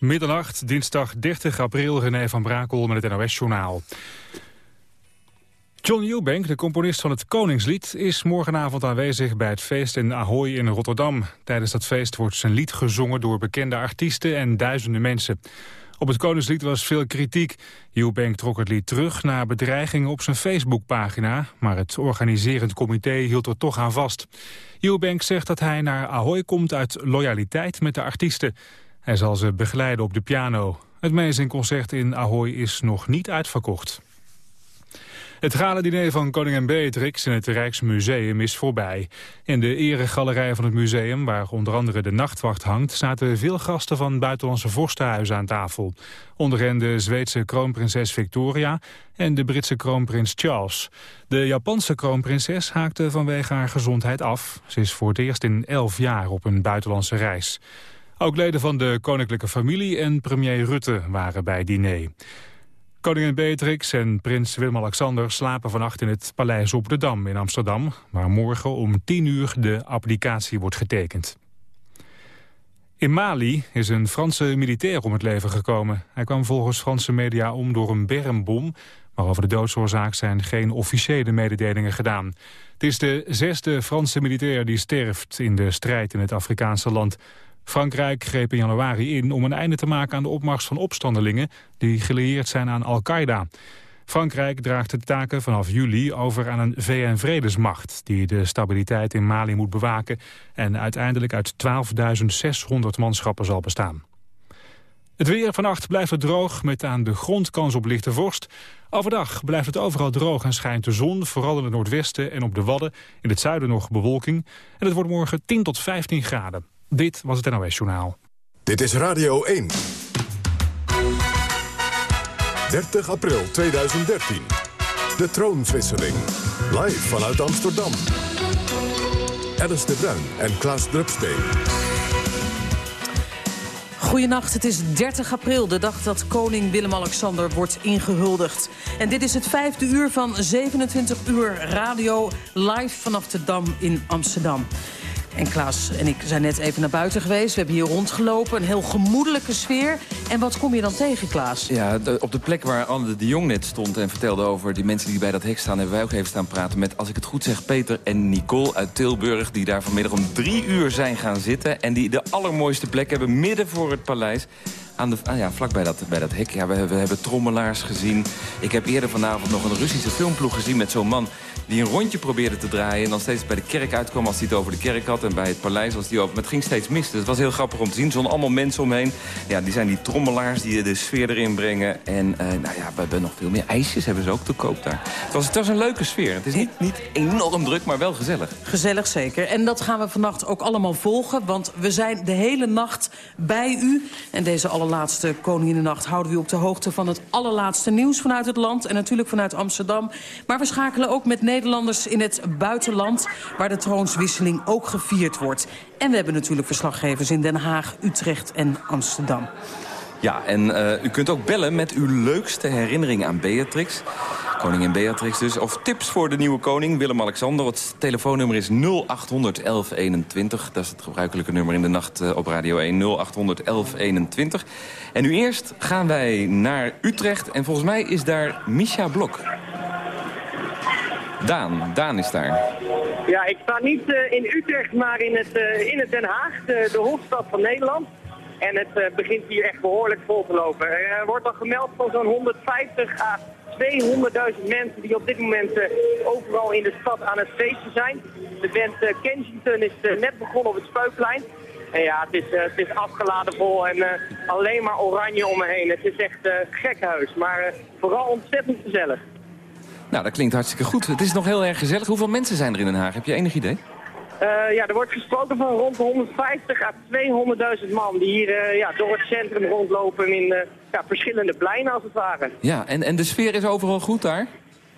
Middernacht, dinsdag 30 april, René van Brakel met het NOS-journaal. John Eubank, de componist van het Koningslied, is morgenavond aanwezig bij het feest in Ahoy in Rotterdam. Tijdens dat feest wordt zijn lied gezongen door bekende artiesten en duizenden mensen. Op het Koningslied was veel kritiek. Eubank trok het lied terug na bedreigingen op zijn Facebookpagina, maar het organiserend comité hield er toch aan vast. Eubank zegt dat hij naar Ahoy komt uit loyaliteit met de artiesten. Hij zal ze begeleiden op de piano. Het concert in Ahoy is nog niet uitverkocht. Het gala-diner van koningin Beatrix in het Rijksmuseum is voorbij. In de eregalerij van het museum, waar onder andere de nachtwacht hangt... zaten veel gasten van buitenlandse vorstenhuizen aan tafel. Onder hen de Zweedse kroonprinses Victoria en de Britse kroonprins Charles. De Japanse kroonprinses haakte vanwege haar gezondheid af. Ze is voor het eerst in elf jaar op een buitenlandse reis. Ook leden van de koninklijke familie en premier Rutte waren bij diner. Koningin Beatrix en prins Willem-Alexander slapen vannacht in het Paleis op de Dam in Amsterdam, waar morgen om 10 uur de applicatie wordt getekend. In Mali is een Franse militair om het leven gekomen. Hij kwam volgens Franse media om door een bermbom, maar over de doodsoorzaak zijn geen officiële mededelingen gedaan. Het is de zesde Franse militair die sterft in de strijd in het Afrikaanse land. Frankrijk greep in januari in om een einde te maken aan de opmars van opstandelingen die gelieerd zijn aan Al-Qaeda. Frankrijk draagt de taken vanaf juli over aan een VN-vredesmacht... die de stabiliteit in Mali moet bewaken... en uiteindelijk uit 12.600 manschappen zal bestaan. Het weer vannacht blijft het droog met aan de grond kans op lichte vorst. Overdag blijft het overal droog en schijnt de zon, vooral in het noordwesten en op de Wadden. In het zuiden nog bewolking. En het wordt morgen 10 tot 15 graden. Dit was het NOS Journaal. Dit is Radio 1. 30 april 2013. De troonwisseling. Live vanuit Amsterdam. Alice de Bruin en Klaas Drupsteen. Goedenacht, het is 30 april, de dag dat koning Willem-Alexander wordt ingehuldigd. En dit is het vijfde uur van 27 uur radio live vanaf de Dam in Amsterdam. En Klaas en ik zijn net even naar buiten geweest. We hebben hier rondgelopen, een heel gemoedelijke sfeer. En wat kom je dan tegen, Klaas? Ja, op de plek waar Anne de Jong net stond en vertelde over die mensen die bij dat hek staan... hebben wij ook even staan praten met, als ik het goed zeg, Peter en Nicole uit Tilburg... die daar vanmiddag om drie uur zijn gaan zitten... en die de allermooiste plek hebben midden voor het paleis aan de, ah ja, vlak bij dat, bij dat hek. Ja, we, we, hebben trommelaars gezien. Ik heb eerder vanavond nog een Russische filmploeg gezien met zo'n man die een rondje probeerde te draaien... en dan steeds bij de kerk uitkwam als hij het over de kerk had... en bij het paleis als hij over... Maar het ging steeds mis. Dus het was heel grappig om te zien. Er stonden allemaal mensen omheen. Ja, die zijn die trommelaars die de sfeer erin brengen. En uh, nou ja, we hebben nog veel meer ijsjes hebben ze ook te koop daar. Het was, het was een leuke sfeer. Het is niet, niet enorm druk, maar wel gezellig. Gezellig zeker. En dat gaan we vannacht ook allemaal volgen. Want we zijn de hele nacht bij u. En deze allerlaatste Koninginnenacht houden we u op de hoogte... van het allerlaatste nieuws vanuit het land. En natuurlijk vanuit Amsterdam. Maar we schakelen ook met Nederland Nederlanders in het buitenland... waar de troonswisseling ook gevierd wordt. En we hebben natuurlijk verslaggevers in Den Haag, Utrecht en Amsterdam. Ja, en uh, u kunt ook bellen met uw leukste herinnering aan Beatrix. Koningin Beatrix dus. Of tips voor de nieuwe koning, Willem-Alexander. Het telefoonnummer is 0800 1121. Dat is het gebruikelijke nummer in de nacht uh, op Radio 1. 0800 1121. En nu eerst gaan wij naar Utrecht. En volgens mij is daar Misha Blok. Daan, Daan is daar. Ja, ik sta niet uh, in Utrecht, maar in het, uh, in het Den Haag, de, de hoofdstad van Nederland. En het uh, begint hier echt behoorlijk vol te lopen. Er wordt al gemeld van zo'n 150 à 200.000 mensen die op dit moment overal in de stad aan het feesten zijn. De band Kensington is net begonnen op het Speukplein. En ja, het is, het is afgeladen vol en alleen maar oranje om me heen. Het is echt gek huis, maar vooral ontzettend gezellig. Nou, dat klinkt hartstikke goed. Het is nog heel erg gezellig. Hoeveel mensen zijn er in Den Haag? Heb je enig idee? Uh, ja, er wordt gesproken van rond de 150 à 200.000 man die hier uh, ja, door het centrum rondlopen in uh, ja, verschillende pleinen als het ware. Ja, en, en de sfeer is overal goed daar?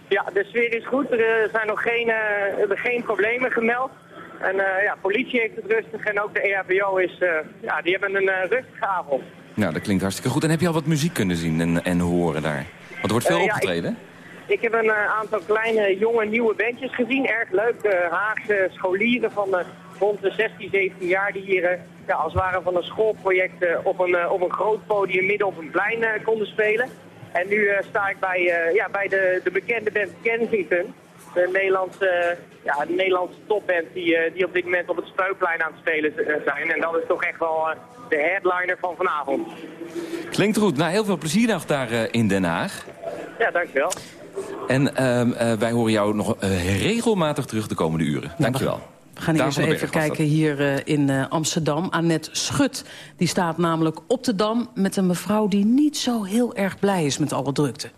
Ja, de sfeer is goed. Er zijn nog geen, er geen problemen gemeld. En ja, politie heeft het rustig en ook de EHBO is, ja, die hebben een rustige avond. Nou, dat klinkt hartstikke goed. En heb je al wat muziek kunnen zien en, en horen daar? Want er wordt veel opgetreden, ja, ik heb een uh, aantal kleine, jonge, nieuwe bandjes gezien. Erg leuk. Uh, Haagse scholieren van uh, rond de 16, 17 jaar die hier ja, als het ware van een schoolproject op, een, op een groot podium midden op een plein konden spelen. En nu sta ik bij, ja, bij de, de bekende band Kensington. De Nederlandse, ja, de Nederlandse topband die, die op dit moment op het Speuplein aan het spelen zijn. En dat is toch echt wel de headliner van vanavond. Klinkt goed. Nou, heel veel plezier nog daar in Den Haag. Ja, dankjewel. En uh, wij horen jou nog uh, regelmatig terug de komende uren. Dankjewel. We gaan eerst even kijken hier uh, in Amsterdam. Annette Schut die staat namelijk op de Dam met een mevrouw... die niet zo heel erg blij is met alle drukte.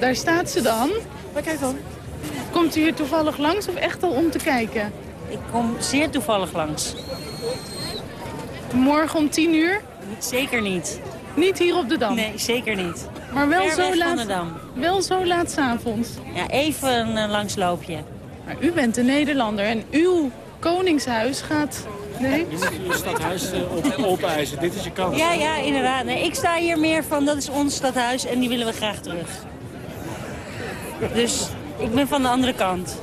Daar staat ze dan. Waar kijk dan? Komt u hier toevallig langs of echt al om te kijken? Ik kom zeer toevallig langs. Morgen om tien uur? Zeker niet. Niet hier op de Dam? Nee, zeker niet. Maar wel Ver zo laat, de Dam. wel zo laat s'avonds? Ja, even een uh, langsloopje. Maar u bent een Nederlander en uw koningshuis gaat... Nee? Je moet je stadhuis uh, op, opeisen. Dit is je kans. Ja, ja, inderdaad. Nee, ik sta hier meer van, dat is ons stadhuis en die willen we graag terug. Dus ik ben van de andere kant.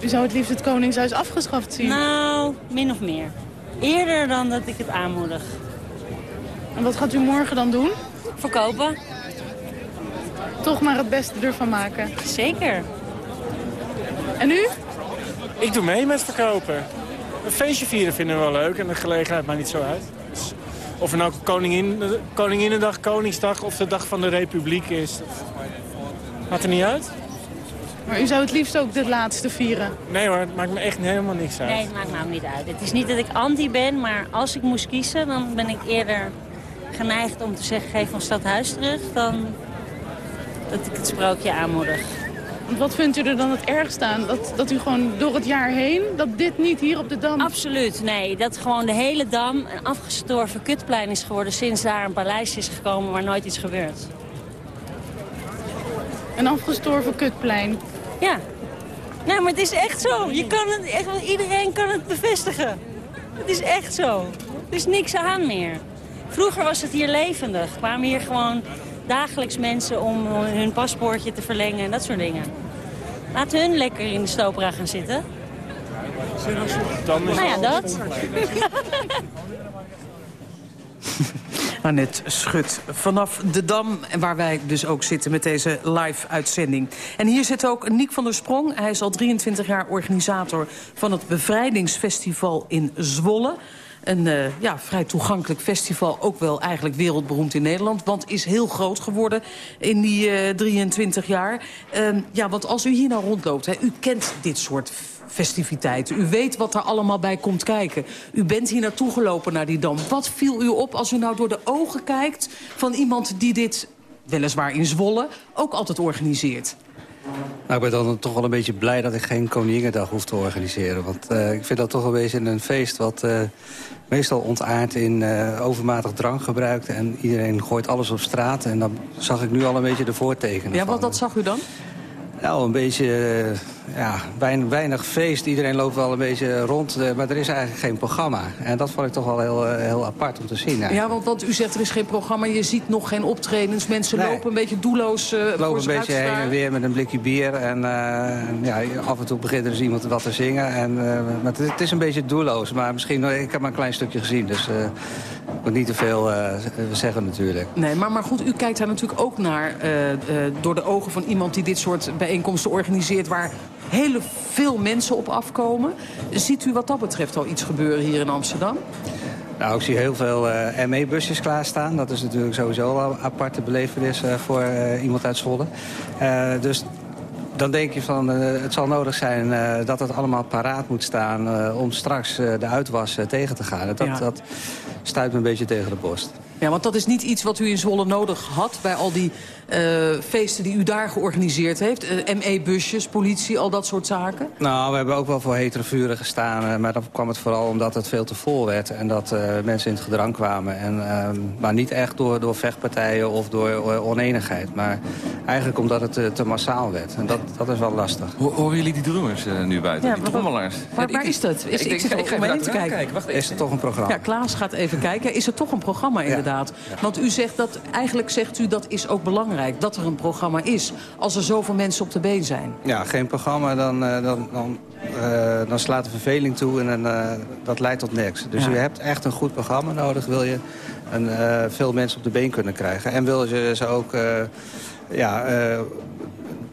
U zou het liefst het Koningshuis afgeschaft zien? Nou, min of meer. Eerder dan dat ik het aanmoedig. En wat gaat u morgen dan doen? Verkopen. Toch maar het beste ervan maken? Zeker. En u? Ik doe mee met verkopen. Een feestje vieren vinden we wel leuk en de gelegenheid maakt niet zo uit. Dus of het nou koningin, Koninginnedag, Koningsdag of de Dag van de Republiek is. Maakt er niet uit. Maar u zou het liefst ook dit laatste vieren? Nee hoor, het maakt me echt helemaal niks uit. Nee, het maakt me ook niet uit. Het is niet dat ik anti ben, maar als ik moest kiezen... dan ben ik eerder geneigd om te zeggen, geef ons stadhuis terug... dan dat ik het sprookje aanmoedig. Wat vindt u er dan het ergst aan? Dat, dat u gewoon door het jaar heen, dat dit niet hier op de Dam... Absoluut, nee. Dat gewoon de hele Dam een afgestorven kutplein is geworden... sinds daar een paleis is gekomen waar nooit iets gebeurt. Een afgestorven kutplein? Ja. Nou, maar het is echt zo. Je kan het echt, iedereen kan het bevestigen. Het is echt zo. Er is niks aan meer. Vroeger was het hier levendig. Kwamen hier gewoon dagelijks mensen om hun paspoortje te verlengen en dat soort dingen. Laten hun lekker in de stopera gaan zitten. Dan nou ja, dat. Annette Schut vanaf de Dam, waar wij dus ook zitten met deze live-uitzending. En hier zit ook Niek van der Sprong. Hij is al 23 jaar organisator van het Bevrijdingsfestival in Zwolle. Een uh, ja, vrij toegankelijk festival, ook wel eigenlijk wereldberoemd in Nederland. Want is heel groot geworden in die uh, 23 jaar. Uh, ja, want als u hier nou rondloopt, hè, u kent dit soort festiviteiten. U weet wat er allemaal bij komt kijken. U bent hier naartoe gelopen naar die dam. Wat viel u op als u nou door de ogen kijkt van iemand die dit, weliswaar in Zwolle, ook altijd organiseert? Nou, ik ben dan toch wel een beetje blij dat ik geen Koninginnedag hoef te organiseren. Want uh, ik vind dat toch een beetje een feest wat uh, meestal ontaart in uh, overmatig drankgebruik. En iedereen gooit alles op straat. En dan zag ik nu al een beetje de voortekenen Ja, wat dat zag u dan? Nou, een beetje ja, weinig, weinig, feest. Iedereen loopt wel een beetje rond, uh, maar er is eigenlijk geen programma. En dat vond ik toch wel heel, heel apart om te zien. Eigenlijk. Ja, want, want u zegt er is geen programma, je ziet nog geen optredens. Mensen nee. lopen een beetje doelloos uh, Lopen een beetje heen en weer met een blikje bier. En uh, ja, af en toe begint er dus iemand wat te zingen. En, maar het, het, is een beetje doelloos. Maar misschien, ik heb maar een klein stukje gezien. Dus ik moet niet te veel zeggen natuurlijk. Nee, maar, maar goed, u kijkt daar natuurlijk ook naar... door de ogen van iemand die dit soort bijeenkomsten organiseert... waar hele veel mensen op afkomen. Ziet u wat dat betreft al iets gebeuren hier in Amsterdam? Nou, ik zie heel veel uh, ME-busjes klaarstaan. Dat is natuurlijk sowieso al een aparte belevenis uh, voor uh, iemand uit Zwolle. dus dan denk je van, het zal nodig zijn dat het allemaal paraat moet staan... om straks de uitwas tegen te gaan. Dat, ja. dat stuit me een beetje tegen de borst. Ja, want dat is niet iets wat u in Zwolle nodig had... bij al die feesten die u daar georganiseerd heeft? ME-busjes, politie, al dat soort zaken? Nou, we hebben ook wel voor hetere vuren gestaan. maar dan kwam het vooral omdat het veel te vol werd. En dat mensen in het gedrang kwamen. En, ehm, maar niet echt door, door vechtpartijen of door oneenigheid. Maar eigenlijk omdat het te, te massaal werd. En dat, dat is wel lastig. horen jullie die drummers nu buiten? die trommelaars? Waar, waar is dat? Is, ik, ik, ik, ga even te kijken. Wacht, is het toch een programma? Ja, Klaas gaat even kijken. Is het toch een programma inderdaad? Want u zegt dat, eigenlijk zegt u dat is ook belangrijk. Dat er een programma is. Als er zoveel mensen op de been zijn. Ja, geen programma, dan, uh, dan, dan, uh, dan slaat de verveling toe. En uh, dat leidt tot niks. Dus ja. u hebt echt een goed programma nodig. Wil je en, veel mensen op de been kunnen krijgen. En wil je ze ook ja,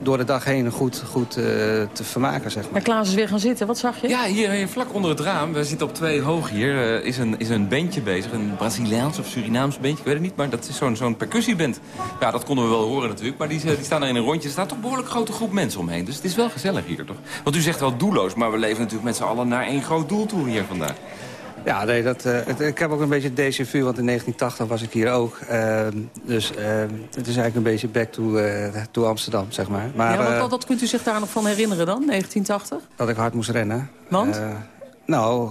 door de dag heen goed, goed uh, te vermaken, zeg maar. Maar Klaas is weer gaan zitten, wat zag je? Ja, hier vlak onder het raam, we zitten op twee hoog hier, uh, is, een, is een bandje bezig. Een Braziliaans of Surinaams bandje, ik weet het niet, maar dat is zo'n zo'n percussieband. Ja, dat konden we wel horen natuurlijk, maar die, die staan er in een rondje. Er staat toch een behoorlijk grote groep mensen omheen, dus het is wel gezellig hier, toch? Want u zegt wel doelloos, maar we leven natuurlijk met z'n allen naar één groot doel toe hier vandaag. Ja, nee, dat, uh, ik heb ook een beetje déjà vu, want in 1980 was ik hier ook. Uh, dus uh, het is eigenlijk een beetje back to, to Amsterdam, zeg maar. maar ja, wat, wat, kunt u zich daar nog van herinneren dan, 1980? Dat ik hard moest rennen. Want? nou,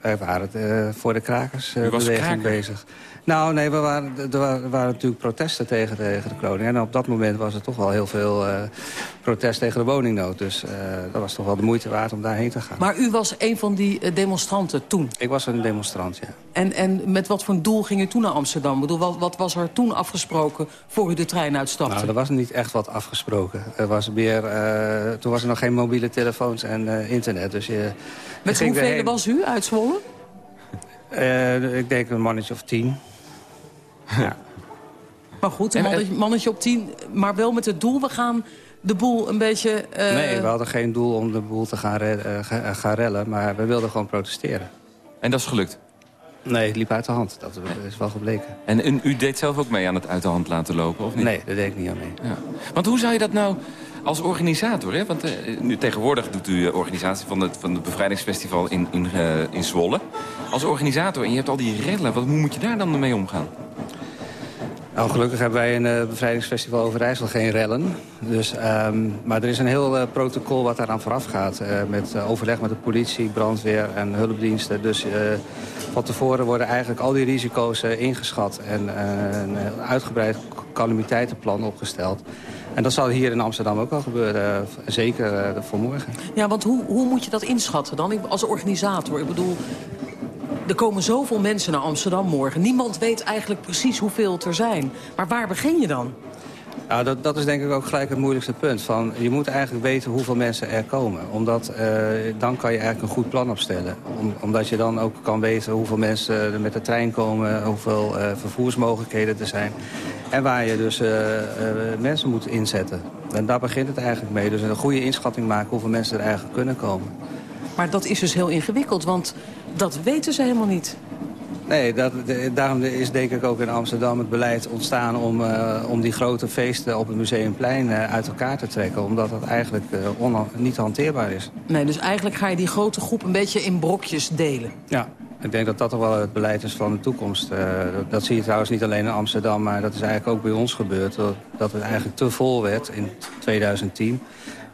wij waren voor de krakersbeweging bezig. Nou, nee, we waren, er waren, natuurlijk protesten tegen, tegen de koning. En op dat moment was er toch wel heel veel uh, protest tegen de woningnood. Dus uh, dat was toch wel de moeite waard om daarheen te gaan. Maar u was een van die uh, demonstranten toen? Ik was een demonstrant, ja. En, en met wat voor een doel ging u toen naar Amsterdam? Ik bedoel, wat, wat was er toen afgesproken voor u de trein uitstapte? Nou, er was niet echt wat afgesproken. Er was meer, toen was er nog geen mobiele telefoons en internet. Dus je, met hoeveel was u uit Zwolle? ik denk een mannetje of tien. Ja. Maar goed, een mannetje, mannetje, op tien, maar wel met het doel... we gaan de boel een beetje... Uh... Nee, we hadden geen doel om de boel te gaan, uh, gaan rellen... maar we wilden gewoon protesteren. En dat is gelukt? Nee, het liep uit de hand. Dat is wel gebleken. En, u deed zelf ook mee aan het uit de hand laten lopen, of niet? Nee, daar deed ik niet aan mee. Ja. Want hoe zou je dat nou als organisator, hè? want uh, nu tegenwoordig doet u organisatie van het, van het bevrijdingsfestival in, uh, in Zwolle. Als organisator, en je hebt al die rellen, wat, hoe moet je daar dan mee omgaan? Nou, gelukkig hebben wij in het bevrijdingsfestival Overijssel geen rellen. Dus, um, maar er is een heel protocol wat daaraan vooraf gaat. Met overleg met de politie, brandweer en hulpdiensten. Dus van tevoren worden eigenlijk al die risico's ingeschat. En een uitgebreid calamiteitenplan opgesteld. En dat zal hier in Amsterdam ook wel gebeuren. zeker voor morgen. Ja, want hoe, hoe moet je dat inschatten dan als organisator? Ik bedoel, er komen zoveel mensen naar Amsterdam morgen. Niemand weet eigenlijk precies hoeveel er zijn. Maar waar begin je dan? Ja, dat, dat is denk ik ook gelijk het moeilijkste punt. Van, je moet eigenlijk weten hoeveel mensen er komen. Omdat uh, dan kan je eigenlijk een goed plan opstellen. Om, omdat je dan ook kan weten hoeveel mensen er met de trein komen. Hoeveel uh, vervoersmogelijkheden er zijn. En waar je dus uh, mensen moet inzetten. En daar begint het eigenlijk mee. Dus een goede inschatting maken hoeveel mensen er eigenlijk kunnen komen. Maar dat is dus heel ingewikkeld, want dat weten ze helemaal niet. Nee, dat, daarom is denk ik ook in Amsterdam het beleid ontstaan... om, uh, om die grote feesten op het Museumplein uh, uit elkaar te trekken. Omdat dat eigenlijk uh, niet hanteerbaar is. Nee, dus eigenlijk ga je die grote groep een beetje in brokjes delen. Ja, ik denk dat dat toch wel het beleid is van de toekomst. dat, dat zie je trouwens niet alleen in Amsterdam, maar dat is eigenlijk ook bij ons gebeurd. Dat het eigenlijk te vol werd in 2010.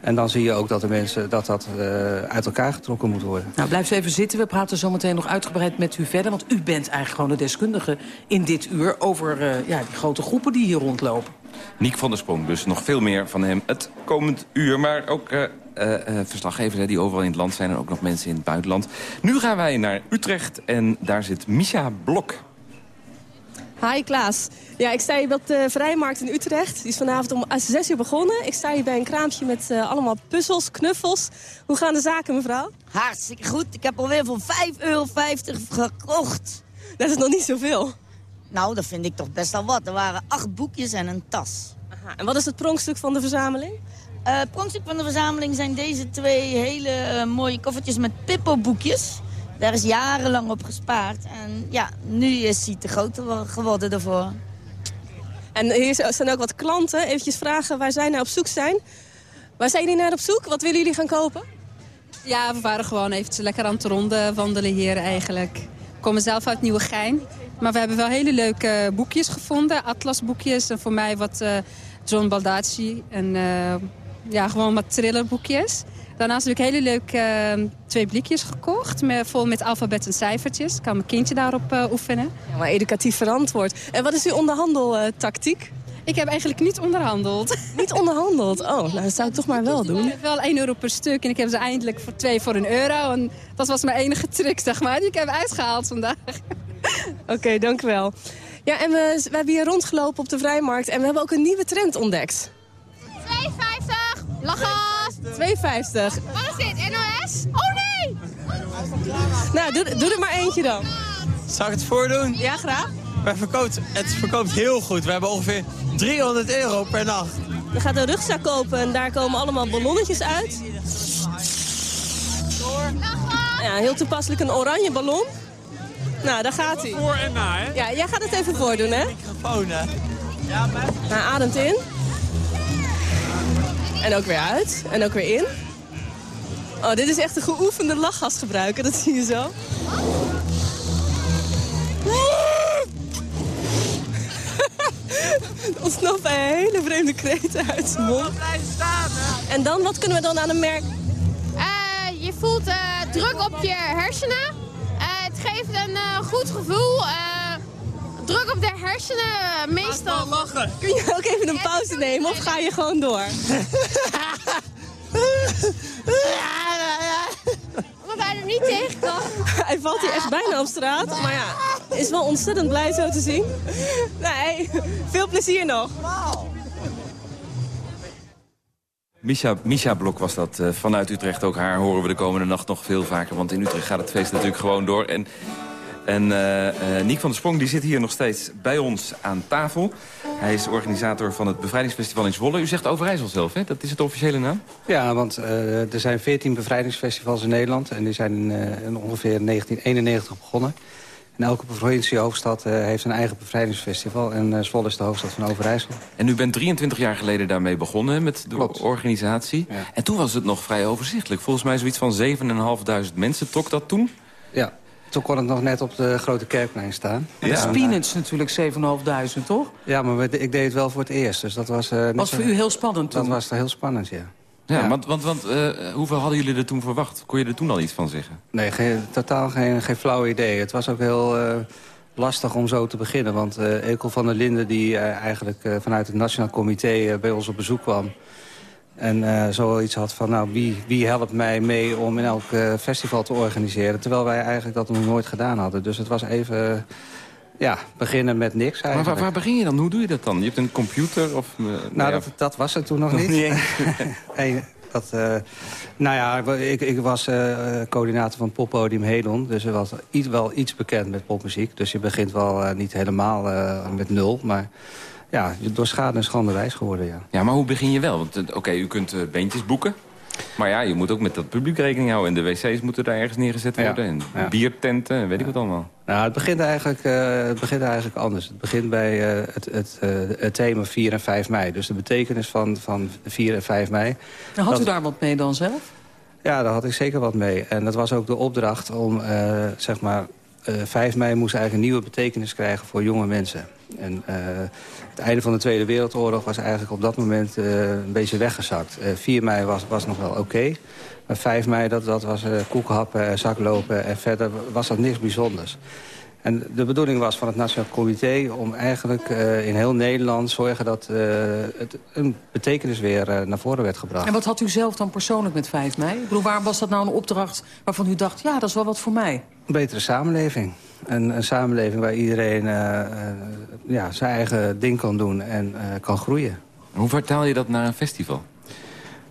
En dan zie je ook dat de mensen dat dat uh, uit elkaar getrokken moet worden. Nou, blijf even zitten. We praten zo meteen nog uitgebreid met u verder. Want u bent eigenlijk gewoon de deskundige in dit uur... over uh, ja, die grote groepen die hier rondlopen. Niek van der Sprong, dus nog veel meer van hem het komend uur. Maar ook uh, verslaggevers die overal in het land zijn... en ook nog mensen in het buitenland. Nu gaan wij naar Utrecht en daar zit Misha Blok. Hi Klaas. Ja, ik sta hier op de Vrijmarkt in Utrecht. Die is vanavond om 6 uur begonnen. Ik sta hier bij een kraampje met uh, allemaal puzzels, knuffels. Hoe gaan de zaken, mevrouw? Hartstikke goed. Ik heb alweer voor 5,50 euro gekocht. Dat is nog niet zoveel. Nou, dat vind ik toch best wel wat. Er waren acht boekjes en een tas. Aha. En wat is het pronkstuk van de verzameling? Uh, het pronkstuk van de verzameling zijn deze twee hele uh, mooie koffertjes met Pippo-boekjes. Daar is jarenlang op gespaard. En ja, nu is hij te groot geworden daarvoor. En hier zijn ook wat klanten. Even vragen waar zij naar op zoek zijn. Waar zijn jullie naar op zoek? Wat willen jullie gaan kopen? Ja, we waren gewoon even lekker aan het ronden wandelen hier eigenlijk. komen zelf uit Nieuwegein. Maar we hebben wel hele leuke boekjes gevonden. Atlasboekjes en voor mij wat uh, John Baldacci. En uh, ja, gewoon wat thrillerboekjes. Daarnaast heb ik hele leuke uh, twee blikjes gekocht. Met, vol met alfabet en cijfertjes. Ik kan mijn kindje daarop oefenen. Ja, maar educatief verantwoord. En wat is uw onderhandeltactiek? Ik heb eigenlijk niet onderhandeld. Niet onderhandeld? Oh, nou dat zou ik toch maar wel doen. Wel 1 euro per stuk en ik heb ze eindelijk voor twee voor een euro. En dat was mijn enige truc, zeg maar, die ik heb uitgehaald vandaag. Oké, okay, dank u wel. Ja, en we, we hebben hier rondgelopen op de Vrijmarkt en we hebben ook een nieuwe trend ontdekt. 2,50! Lachgas! 2,50. Wat is dit, NOS? Oh nee! Nou, doe, doe er maar eentje dan. Zal ik het voordoen? Ja, graag. Wij verkoopt, het verkoopt heel goed. We hebben ongeveer 300 euro per nacht. Je gaat een rugzak kopen en daar komen allemaal ballonnetjes uit. Ja, heel toepasselijk een oranje ballon. Nou, daar gaat hij. Voor en na, hè? Ja, jij gaat het even voordoen, hè? Microfoon, hè? Ja, maar... Hij ademt in. En ook weer uit. En ook weer in. Oh, dit is echt een geoefende lachgas gebruiken. Dat zie je zo. ontsnapt een hele vreemde kreten uit zijn mond. En dan, wat kunnen we dan aan hem merken? Uh, je voelt uh, druk op je hersenen. Uh, het geeft een goed gevoel. Druk op de hersenen, meestal... lachen. Kun je ook even een pauze nemen of ga je gewoon door? Omdat hij er niet tegen kan. hij valt hier echt bijna op straat. Maar ja, is wel ontzettend blij zo te zien. Nee, veel plezier nog. Misha, Misha Blok was dat uh, vanuit Utrecht. Ook haar horen we de komende nacht nog veel vaker. Want in Utrecht gaat het feest natuurlijk gewoon door. En, en uh, uh, Niek van der Sprong die zit hier nog steeds bij ons aan tafel. Hij is organisator van het Bevrijdingsfestival in Zwolle. U zegt Overijssel zelf, hè? Dat is het officiële naam? Ja, want er zijn 14 bevrijdingsfestivals in Nederland. En die zijn in ongeveer 1991 begonnen. En elke provinciehoofdstad heeft een eigen bevrijdingsfestival. En Zwolle is de hoofdstad van Overijssel. En u bent 23 jaar geleden daarmee begonnen met de Klopt. organisatie. Ja. En toen was het nog vrij overzichtelijk. Volgens mij zoiets van 7.500 mensen trok dat toen? Ja, toen kon het nog net op de Grote Kerkplein staan. Ja, ja. Peanuts natuurlijk 7.500, toch? Ja, maar ik deed het wel voor het eerst. Dus dat was, uh, was voor u heel spannend toen? Dat was heel spannend, ja. Ja, ja, want, want, want uh, hoeveel hadden jullie er toen verwacht? Kon je er toen al iets van zeggen? Nee, geen, totaal geen, geen flauw idee. Het was ook heel uh, lastig om zo te beginnen. Want uh, Ekel van der Linden, die eigenlijk vanuit het Nationaal Comité bij ons op bezoek kwam... en zoiets had van, nou, wie, wie helpt mij mee om in elk festival te organiseren... terwijl wij eigenlijk dat nog nooit gedaan hadden. Dus het was even ja, beginnen met niks eigenlijk. Maar waar, waar, begin je dan? Hoe doe je dat dan? Je hebt een computer of... Uh, nou, dat, dat, was het toen nog niet. niet hey, dat, nou ja, ik, ik was coördinator van poppodium Hedon. Dus er was iets, wel iets bekend met popmuziek. Dus je begint wel niet helemaal met nul. Maar ja, door schade en schande wijs geworden, ja. Ja, maar hoe begin je wel? Want oké, u kunt bandjes boeken. Maar ja, je moet ook met dat publiek rekening houden. En de wc's moeten daar ergens neergezet worden. En ja. biertenten en weet ik wat allemaal. Nou, het begint eigenlijk, uh, het begint eigenlijk anders. Het begint bij uh, het, het, uh, het, thema 4 en 5 mei. Dus de betekenis van, van 4 en 5 mei. Nou, had u daar wat mee dan zelf? Ja, daar had ik zeker wat mee. En dat was ook de opdracht om, zeg maar... 5 mei moest eigenlijk een nieuwe betekenis krijgen voor jonge mensen. En het einde van de Tweede Wereldoorlog was eigenlijk op dat moment uh, een beetje weggezakt. Uh, 4 mei was, was nog wel oké. Maar 5 mei dat, dat was uh, koekenhappen en zaklopen. En verder was dat niks bijzonders. En de bedoeling was van het Nationaal Comité om eigenlijk in heel Nederland zorgen dat het een betekenis weer naar voren werd gebracht. En wat had u zelf dan persoonlijk met 5 mei? Ik bedoel, waar was dat nou een opdracht waarvan u dacht, ja, dat is wel wat voor mij? Een betere samenleving. Een, een samenleving waar iedereen ja, zijn eigen ding kan doen en kan groeien. Hoe vertaal je dat naar een festival?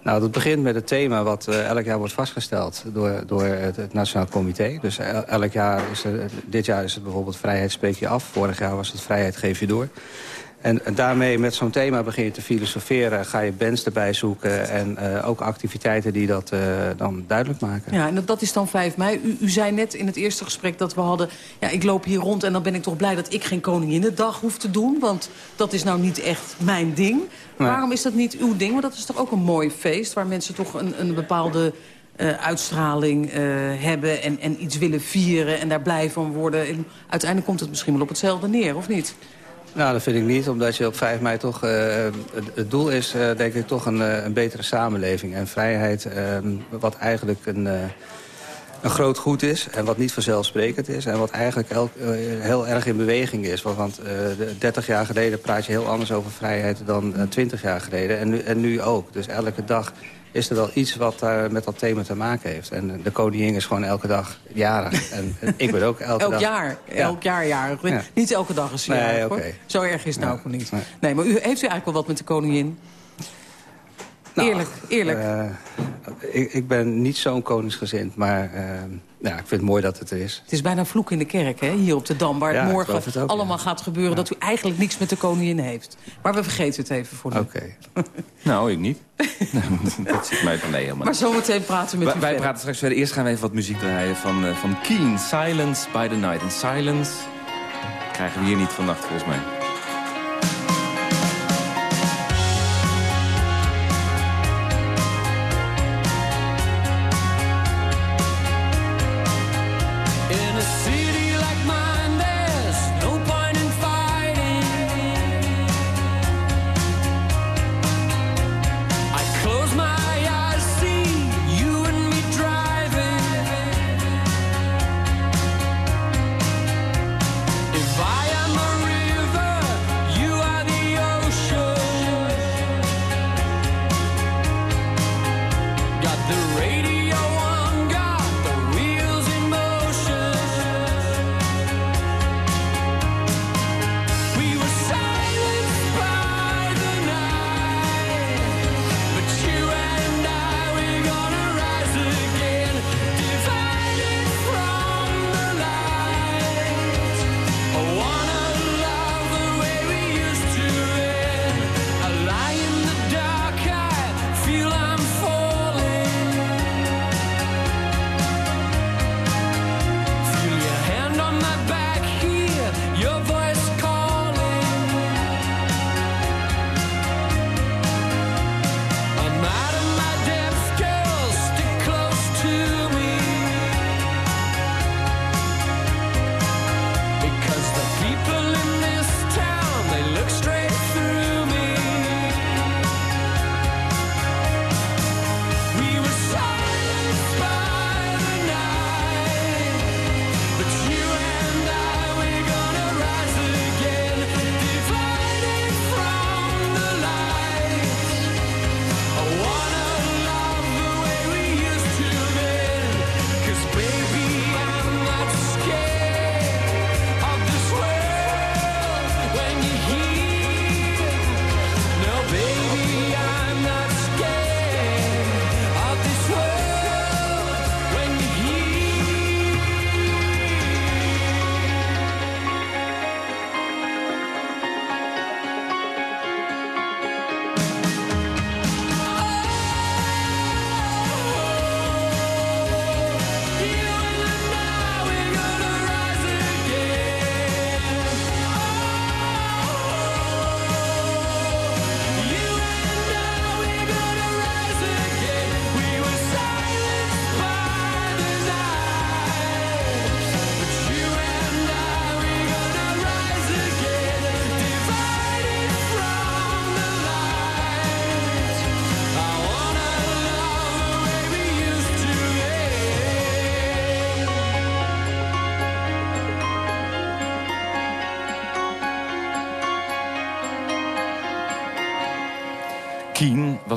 Nou, dat begint met het thema wat uh, elk jaar wordt vastgesteld door, door het, het Nationaal Comité. Dus elk jaar is er, dit jaar is het bijvoorbeeld vrijheid spreek je af. Vorig jaar was het vrijheid geef je door. En, en daarmee met zo'n thema begin je te filosoferen. Ga je bands erbij zoeken en uh, ook activiteiten die dat uh, dan duidelijk maken. Ja, en dat, dat is dan 5 mei. U, u zei net in het eerste gesprek dat we hadden... ja, ik loop hier rond en dan ben ik toch blij dat ik geen Koninginnedag hoef te doen. Want dat is nou niet echt mijn ding. Nee. Waarom is dat niet uw ding? Want dat is toch ook een mooi feest... waar mensen toch een, een bepaalde eh, uitstraling eh, hebben en, en iets willen vieren en daar blij van worden. En uiteindelijk komt het misschien wel op hetzelfde neer, of niet? Nou, dat vind ik niet, omdat je op 5 mei toch... Uh, het, het, doel is, uh, denk ik, toch een, een, betere samenleving en vrijheid... Ehm, wat eigenlijk een, een groot goed is en wat niet vanzelfsprekend is... en wat eigenlijk elk, heel erg in beweging is. Want, want 30 jaar geleden praat je heel anders over vrijheid dan 20 jaar geleden. En nu, en nu ook. Dus elke dag is er wel iets wat daar met dat thema te maken heeft. En de koningin is gewoon elke dag jarig. En, ik ben ook elke elk dag... Jaar, Elk jaar jarig. Niet elke dag is ze nee, jarig, okay. Zo erg is het nou ook niet. Nee. nee. maar u, heeft u eigenlijk wel wat met de koningin? Nou, eerlijk, eerlijk. Uh, ik, ik, ben niet zo'n koningsgezind, maar uh, ja, ik vind het mooi dat het er is. Het is bijna vloek in de kerk, hè, hier op de Dam... waar ja, het morgen het ook, allemaal ja. gaat gebeuren... dat u eigenlijk niks met de koningin heeft. Maar we vergeten het even voor nu. Oké. nou, ik niet. dat zit mij van nee helemaal Maar zometeen praten we met wij, u Wij verder. praten straks verder. Eerst gaan we even wat muziek draaien van, uh, van Keen. Silence by the Night. En Silence krijgen we hier niet vannacht, volgens mij.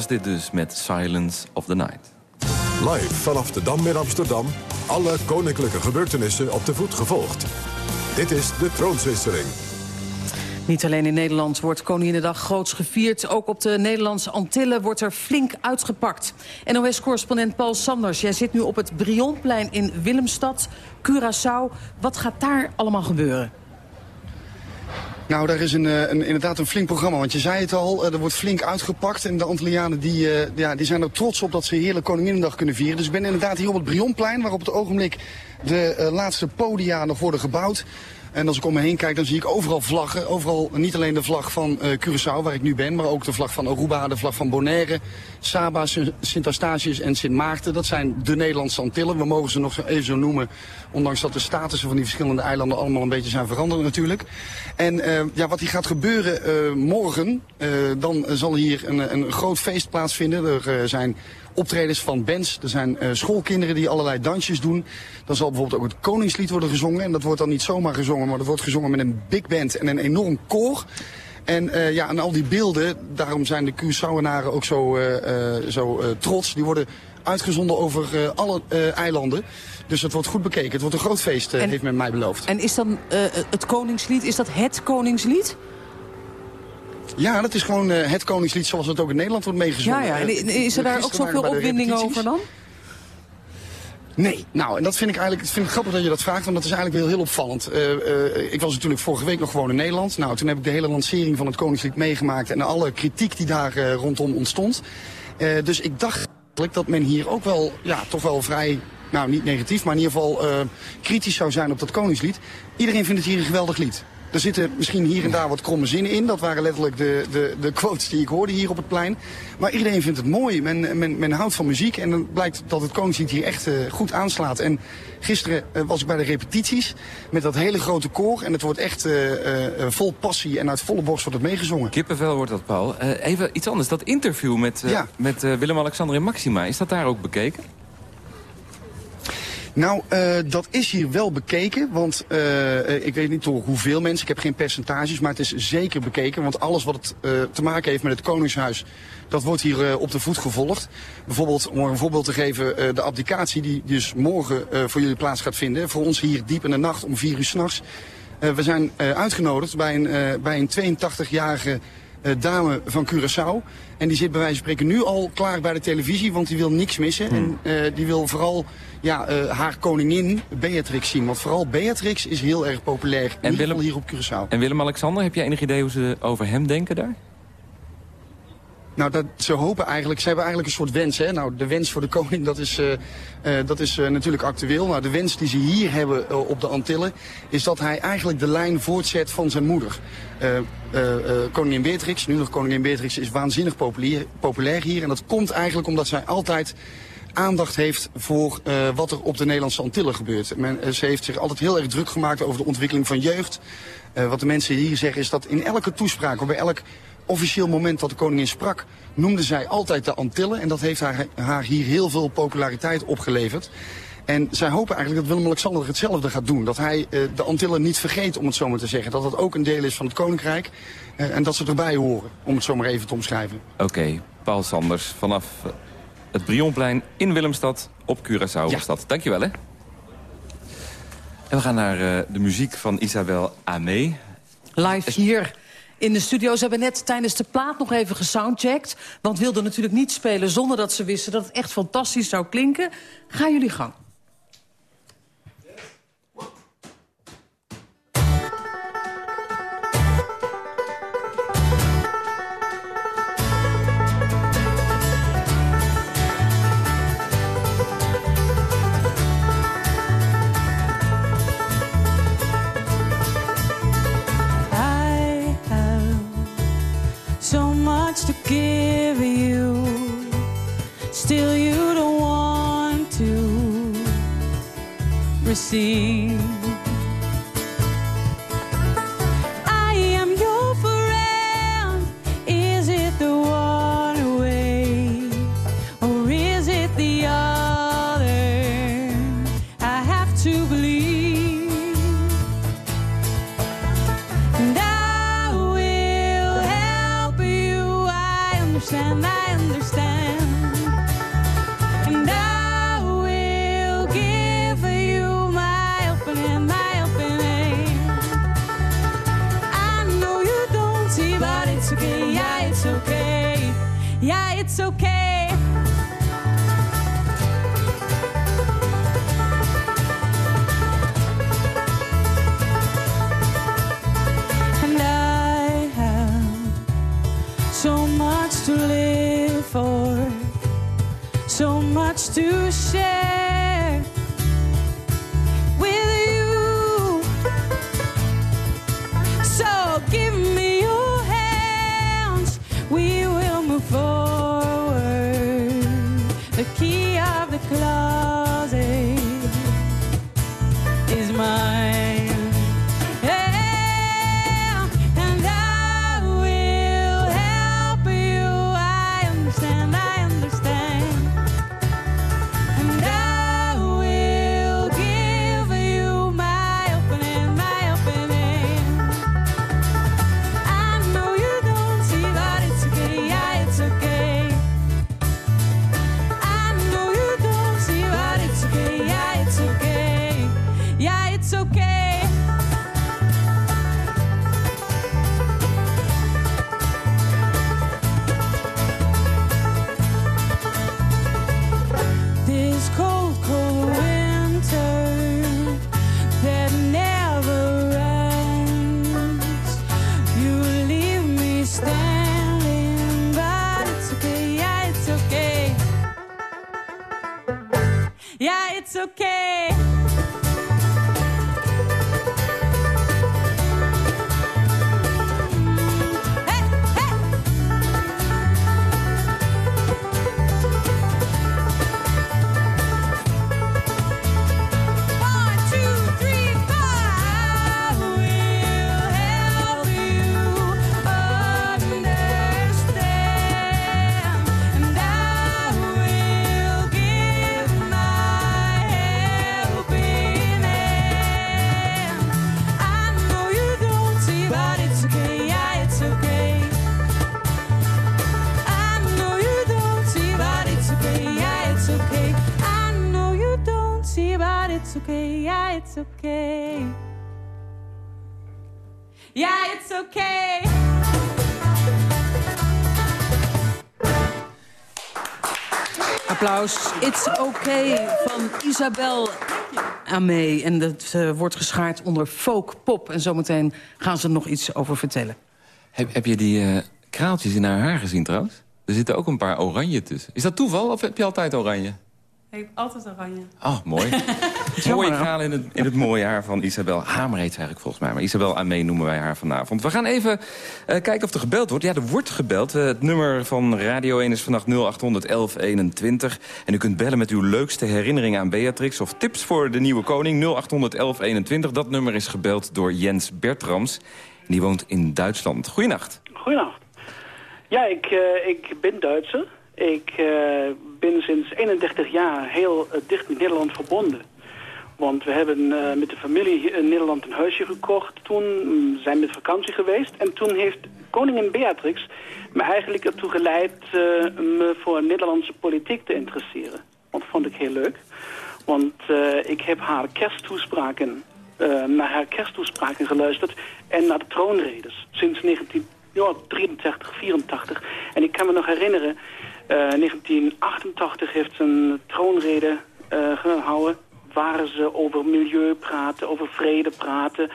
Was dit dus met Silence of the Night. Live vanaf de Dam in Amsterdam. Alle koninklijke gebeurtenissen op de voet gevolgd. Dit is de troonswisseling. Niet alleen in Nederland wordt Koninginnedag groots gevierd. Ook op de Nederlandse Antillen wordt er flink uitgepakt. NOS-correspondent Paul Sanders, jij zit nu op het Brionplein in Willemstad, Curaçao. Wat gaat daar allemaal gebeuren? Nou, daar is een, een, inderdaad een flink programma. Want je zei het al, er wordt flink uitgepakt. En de Antillianen die, uh, ja, die zijn er trots op dat ze heerlijk Koninginnedag kunnen vieren. Dus ik ben inderdaad hier op het Brionplein, waar op het ogenblik de laatste podia nog worden gebouwd. En als ik om me heen kijk, dan zie ik overal vlaggen. Overal niet alleen de vlag van uh, Curaçao, waar ik nu ben, maar ook de vlag van Aruba, de vlag van Bonaire, Saba, Sint Eustatius en Sint Maarten. Dat zijn de Nederlandse Antillen. We mogen ze nog even zo noemen, ondanks dat de statussen van die verschillende eilanden allemaal een beetje zijn veranderd natuurlijk. En uh, ja, wat hier gaat gebeuren uh, morgen, dan zal hier een, een groot feest plaatsvinden. Er zijn optredens van bands. Er zijn schoolkinderen die allerlei dansjes doen. Dan zal bijvoorbeeld ook het Koningslied worden gezongen. En dat wordt dan niet zomaar gezongen, maar dat wordt gezongen met een big band en een enorm koor. En ja, en al die beelden, daarom zijn de Curaçaoenaren ook zo, zo trots. Die worden uitgezonden over alle eilanden. Dus het wordt goed bekeken. Het wordt een groot feest, en, heeft men mij beloofd. En is dan het Koningslied, is dat het Koningslied? Ja, dat is gewoon het Koningslied zoals het ook in Nederland wordt meegezongen. Ja, ja. En is er daar ook zoveel opwinding over dan? Nee, nou, en dat vind ik eigenlijk vind ik grappig dat je dat vraagt, want dat is eigenlijk wel heel opvallend. Uh, uh, ik was natuurlijk vorige week nog gewoon in Nederland. Nou, toen heb ik de hele lancering van het Koningslied meegemaakt en alle kritiek die daar uh, rondom ontstond. dus ik dacht dat men hier ook wel, ja, toch wel vrij, nou niet negatief, maar in ieder geval kritisch zou zijn op dat Koningslied. Iedereen vindt het hier een geweldig lied. Er zitten misschien hier en daar wat kromme zinnen in. Dat waren letterlijk de, de, de quotes die ik hoorde hier op het plein. Maar iedereen vindt het mooi. Men, men, men houdt van muziek. En dan blijkt dat het Koningslied hier echt uh, goed aanslaat. En gisteren uh, was ik bij de repetities met dat hele grote koor. En het wordt echt uh, vol passie en uit volle borst wordt het meegezongen. Kippenvel wordt dat, Paul. even iets anders. Dat interview met, ja. met Willem-Alexander en Maxima. Is dat daar ook bekeken? Nou, uh, dat is hier wel bekeken, want uh, ik weet niet door hoeveel mensen, ik heb geen percentages, maar het is zeker bekeken. Want alles wat het te maken heeft met het Koningshuis, dat wordt hier op de voet gevolgd. Bijvoorbeeld, om een voorbeeld te geven, de abdicatie die dus morgen voor jullie plaats gaat vinden. Voor ons hier diep in de nacht om vier uur s'nachts. we zijn uitgenodigd bij een, bij een 82-jarige uh, dame van Curaçao. En die zit bij wijze van spreken nu al klaar bij de televisie, want die wil niks missen. Hmm. En uh, die wil vooral ja, uh, haar koningin Beatrix zien. Want vooral Beatrix is heel erg populair, en Willem, hier op Curaçao. En Willem-Alexander, heb jij enig idee hoe ze over hem denken daar? Nou, dat, ze hopen eigenlijk, ze hebben eigenlijk een soort wens. Hè? Nou, de wens voor de koning, dat is, uh, dat is uh, natuurlijk actueel. Nou, de wens die ze hier hebben op de Antillen, is dat hij eigenlijk de lijn voortzet van zijn moeder. koningin Beatrix, nu nog koningin Beatrix, is waanzinnig populair, populair hier. En dat komt eigenlijk omdat zij altijd aandacht heeft voor uh, wat er op de Nederlandse Antillen gebeurt. Men, ze heeft zich altijd heel erg druk gemaakt over de ontwikkeling van jeugd. Uh, wat de mensen hier zeggen is dat in elke toespraak, of bij elk officieel moment dat de koningin sprak, noemde zij altijd de Antillen. En dat heeft haar, haar hier heel veel populariteit opgeleverd. En zij hopen eigenlijk dat Willem-Alexander hetzelfde gaat doen. Dat hij uh, de Antillen niet vergeet, om het zo maar te zeggen. Dat dat ook een deel is van het koninkrijk. Uh, en dat ze erbij horen, om het zo maar even te omschrijven. Oké, okay, Paul Sanders vanaf het Brionplein in Willemstad op Curaçao ja. dat. Dankjewel, hè. En we gaan naar uh, de muziek van Isabel Amé. Live hier in de studio. Ze hebben net tijdens de plaat nog even gesoundcheckt. Want wilden natuurlijk niet spelen zonder dat ze wisten dat het echt fantastisch zou klinken. Ga jullie gang. Give you, still you don't want to receive. It's okay van Isabel Amé. En dat eh, wordt geschaard onder folk, pop. En zometeen gaan ze er nog iets over vertellen. Heb, heb je die eh, kraaltjes in haar haar gezien trouwens? Er zitten ook een paar oranje tussen. Is dat toeval of heb je altijd oranje? Ik heb altijd oranje. Oh, mooi. mooie kralen in het, in het mooie haar van Isabel Hamer heet ze eigenlijk volgens mij. Maar Isabel Amé noemen wij haar vanavond. We gaan even eh, kijken of er gebeld wordt. Ja, er wordt gebeld. Eh, het nummer van Radio 1 is vannacht 0800 1121. En u kunt bellen met uw leukste herinneringen aan Beatrix... of tips voor de nieuwe koning 0800 1121. Dat nummer is gebeld door Jens Bertrams. En die woont in Duitsland. Goedenacht. Goedenacht. Ja, ik, eh, ik ben Duitser. Ik eh, ben sinds 31 jaar heel eh, dicht met Nederland verbonden. Want we hebben eh, met de familie in Nederland een huisje gekocht. Toen mm, zijn we met vakantie geweest. En toen heeft koningin Beatrix me eigenlijk ertoe geleid eh, me voor Nederlandse politiek te interesseren. Dat vond ik heel leuk. Want eh, ik heb haar kersttoespraken, eh, naar haar kersttoespraken geluisterd en naar de troonredes sinds 1983, 84. En ik kan me nog herinneren, eh 1988 heeft ze een troonrede eh, gehouden waar ze over milieu praten, over vrede praten,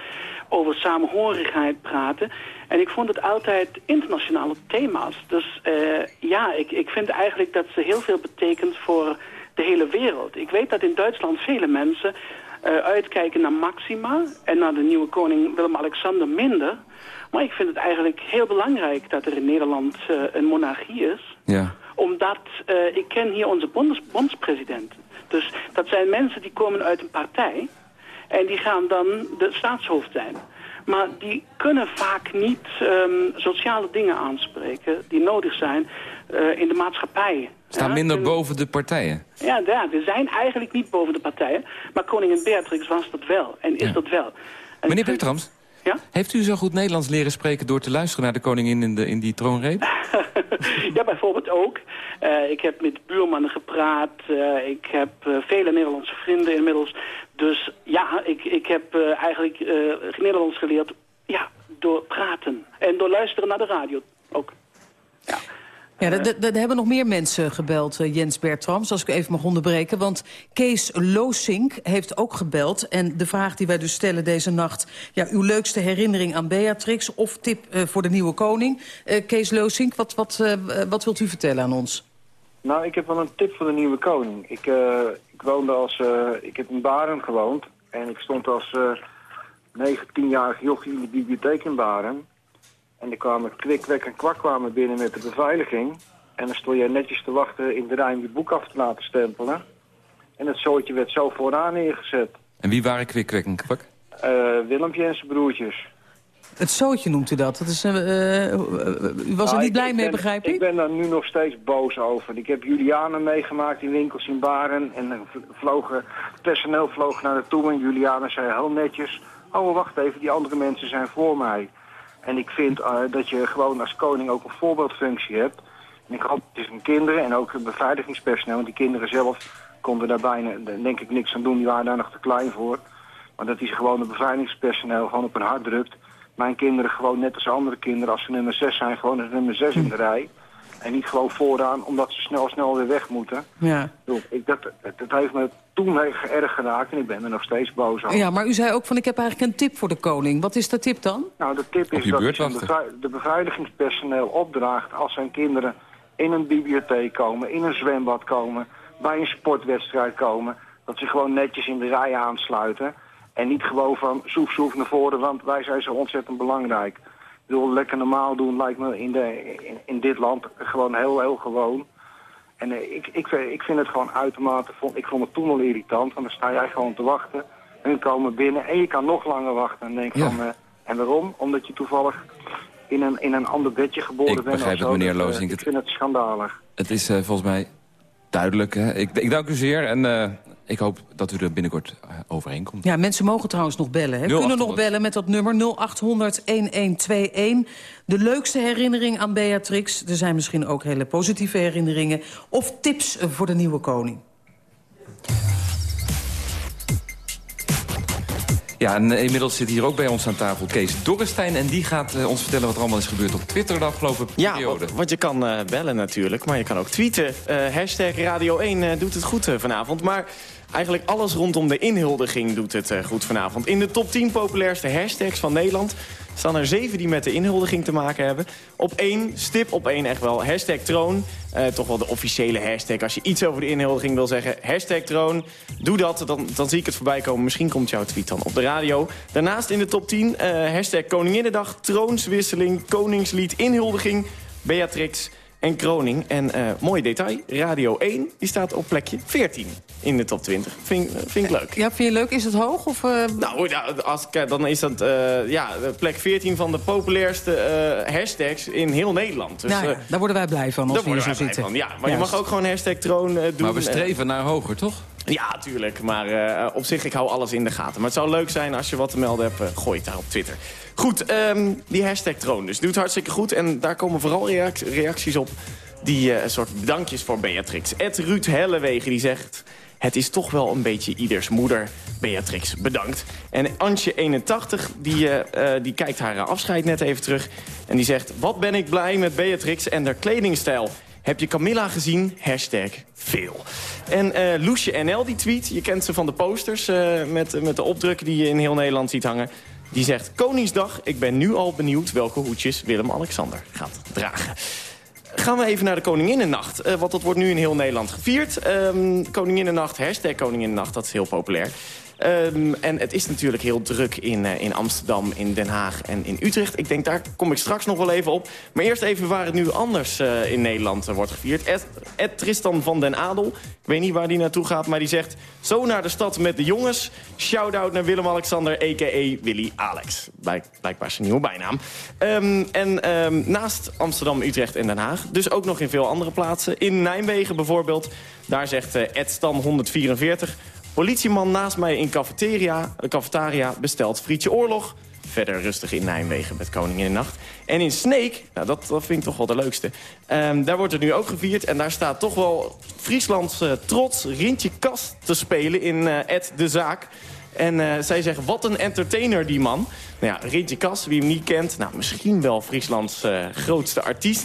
over samenhorigheid praten. En ik vond het altijd internationale thema's. Dus eh, ja, ik, ik vind eigenlijk dat ze heel veel betekent voor de hele wereld. Ik weet dat in Duitsland vele mensen eh, uitkijken naar Maxima en naar de nieuwe koning Willem-Alexander minder. Maar ik vind het eigenlijk heel belangrijk dat er in Nederland eh, een monarchie is Ja. Omdat eh, ik ken hier onze bonds, bondspresident. Dus dat zijn mensen die komen uit een partij en die gaan dan de staatshoofd zijn. Maar die kunnen vaak niet ehm, sociale dingen aanspreken die nodig zijn eh, in de maatschappij. Staan Ja, minder en- boven de partijen. Ja, ja, we zijn eigenlijk niet boven de partijen. Maar koningin Beatrix was dat wel en is dat wel. En Meneer Bertrams, Ja? heeft u zo goed Nederlands leren spreken... door te luisteren naar de koningin in, de, in die troonrede? ja, bijvoorbeeld ook. Eh, ik heb met buurmannen gepraat. eh, ik heb eh, vele Nederlandse vrienden inmiddels. Dus ja, ik, ik heb eigenlijk Nederlands geleerd ja, door praten. En door luisteren naar de radio ook. Ja, er- er hebben nog meer mensen gebeld, eh, Jens Bertrams, als ik even mag onderbreken. Want Kees Loosink heeft ook gebeld. En de vraag die wij dus stellen deze nacht... Ja, uw leukste herinnering aan Beatrix of tip eh, voor de nieuwe koning. Eh, Kees Loosink, wat, wat, wat wilt u vertellen aan ons? Nou, ik heb wel een tip voor de nieuwe koning. Ik, ik woonde als, ik heb in Baren gewoond en ik stond als eh 9, 10-jarig jochie in de bibliotheek in Baren. En er kwamen kwik, kwek en kwak kwamen binnen met de beveiliging. En dan stond jij netjes te wachten in de rij om je boek af te laten stempelen. En het zootje werd zo vooraan neergezet. En wie waren Kwik, Kwek en Kwak? Eh Willempje en zijn broertjes. Het zootje noemt u dat. dat is, eh, eh, u was er Nou, niet blij mee, ben- begrijp ik? Ik ben daar nu nog steeds boos over. Ik heb Juliana meegemaakt in winkels in Baren. En vlogen, personeel vloog naar naartoe en Juliana zei heel netjes... Oh, wacht even, die andere mensen zijn voor mij. En ik vind eh, dat je gewoon als koning ook een voorbeeldfunctie hebt. En ik hoop dat zijn kinderen en ook het beveiligingspersoneel... want die kinderen zelf konden daar bijna, denk ik, niks aan doen. Die waren daar nog te klein voor. Maar dat hij ze gewoon het beveiligingspersoneel gewoon op hun hart drukt. Mijn kinderen gewoon net als andere kinderen, als ze nummer 6 zijn, gewoon als nummer 6 in de rij. En niet gewoon vooraan, omdat ze snel, snel weer weg moeten. Ja. Ik dat, dat, heeft me toen heel erg geraakt en ik ben er nog steeds boos over. ja, maar u zei ook van ik heb eigenlijk een tip voor de koning. Wat is de tip dan? Nou, de tip is dat de beveiligingspersoneel opdraagt als zijn kinderen in een bibliotheek komen, in een zwembad komen, bij een sportwedstrijd komen, Dat ze gewoon netjes in de rij aansluiten. En niet gewoon van soef soef naar voren, want wij zijn zo ontzettend belangrijk. Ik bedoel, lekker normaal doen lijkt me in, de, in, in dit land gewoon heel, heel gewoon. En eh, ik, ik, ik vind het gewoon uitermate... vond- Ik vond het toen al irritant, want dan sta jij gewoon te wachten. En dan komen binnen en je kan nog langer wachten. En denk Ja. van, eh, en waarom? Omdat je toevallig in een, in een ander bedje geboren Ik bent. begrijp of zo. het, meneer Dus, eh, ik vind het schandalig. Het is eh, volgens mij duidelijk. Hè? Ik, ik dank u zeer en eh, ik hoop dat u er binnenkort eh, overheen komt. Ja, mensen mogen trouwens nog bellen. Hè? Kunnen 0800. nog bellen met dat nummer 0800-1121. De leukste herinnering aan Beatrix. Er zijn misschien ook hele positieve herinneringen. Of tips voor de nieuwe koning. Ja, en eh, inmiddels zit hier ook bij ons aan tafel Kees Dorrestein... en die gaat eh, ons vertellen wat er allemaal is gebeurd op Twitter de afgelopen Ja, periode. want- want je kan bellen natuurlijk, maar je kan ook tweeten. Eh, hashtag Radio 1 eh, doet het goed vanavond. Maar eigenlijk alles rondom de inhuldiging doet het eh, goed vanavond. In de top 10 populairste hashtags van Nederland staan er zeven die met de inhuldiging te maken hebben. Op één, stip op één echt wel, hashtag troon. Eh, toch wel de officiële hashtag. Als je iets over de inhuldiging wil zeggen, hashtag troon. Doe dat, dan, dan zie ik het voorbij komen. Misschien komt jouw tweet dan op de radio. Daarnaast in de top 10, eh, hashtag Koninginnedag, troonswisseling, koningslied, inhuldiging, Beatrix en kroning. En eh, mooi detail, Radio 1 die staat op plekje 14 in de top 20. Vind, eh, vind ik leuk. Ja, vind je leuk? Is het hoog? Of, eh, Nou, ja, als, ik- dan is dat eh, ja, plek 14 van de populairste eh, hashtags in heel Nederland. Dus, nou ja, daar worden wij blij van als daar we hier worden zo wij blij zitten. van. Ja, maar je mag ook gewoon hashtag troon doen. Maar we streven naar hoger, toch? Ja, tuurlijk. Maar eh, op zich, ik hou alles in de gaten. Maar het zou leuk zijn als je wat te melden hebt. eh, gooi het daar op Twitter. Goed, ehm, die hashtag troon dus. Doet hartstikke goed. En daar komen vooral reac- reacties op die eh, een soort bedankjes voor Beatrix. Ed Ruud Hellewegen die zegt... Het is toch wel een beetje ieders moeder. Beatrix, bedankt. En Antje81, die, die kijkt haar afscheid net even terug. En die zegt... Wat ben ik blij met Beatrix en haar kledingstijl. Heb je Camilla gezien? Hashtag veel. En eh Loesje NL die tweet, je kent ze van de posters... eh, met, met de opdrukken die je in heel Nederland ziet hangen. Die zegt, Koningsdag, ik ben nu al benieuwd... welke hoedjes Willem-Alexander gaat dragen. Gaan we even naar de Koninginnennacht. eh, want dat wordt nu in heel Nederland gevierd. Ehm Koninginnennacht, hashtag Koninginnennacht, dat is heel populair. Ehm, en het is natuurlijk heel druk in, eh, in Amsterdam, in Den Haag en in Utrecht. Ik denk, daar kom ik straks nog wel even op. Maar eerst even waar het nu anders eh, in Nederland eh, wordt gevierd. Ed, Tristan van den Adel, ik weet niet waar die naartoe gaat... maar die zegt, zo naar de stad met de jongens. Shout-out naar Willem-Alexander, a.k.a. Willy Alex. Blijk, blijkbaar zijn nieuwe bijnaam. Ehm, en ehm, naast Amsterdam, Utrecht en Den Haag... dus ook nog in veel andere plaatsen. In Nijmegen bijvoorbeeld, daar zegt Ed Stam 144... Politieman naast mij in cafeteria, de cafetaria bestelt frietje oorlog. Verder rustig in Nijmegen met Koningin in de Nacht. En in Sneek, nou dat, vind ik toch wel de leukste. Ehm, daar wordt het nu ook gevierd. En daar staat toch wel Frieslands eh, trots Rintje Kast te spelen in eh Ed de Zaak. En eh, zij zeggen, wat een entertainer die man. Nou ja, Rintje Kast, wie hem niet kent... nou, misschien wel Frieslands eh, grootste artiest.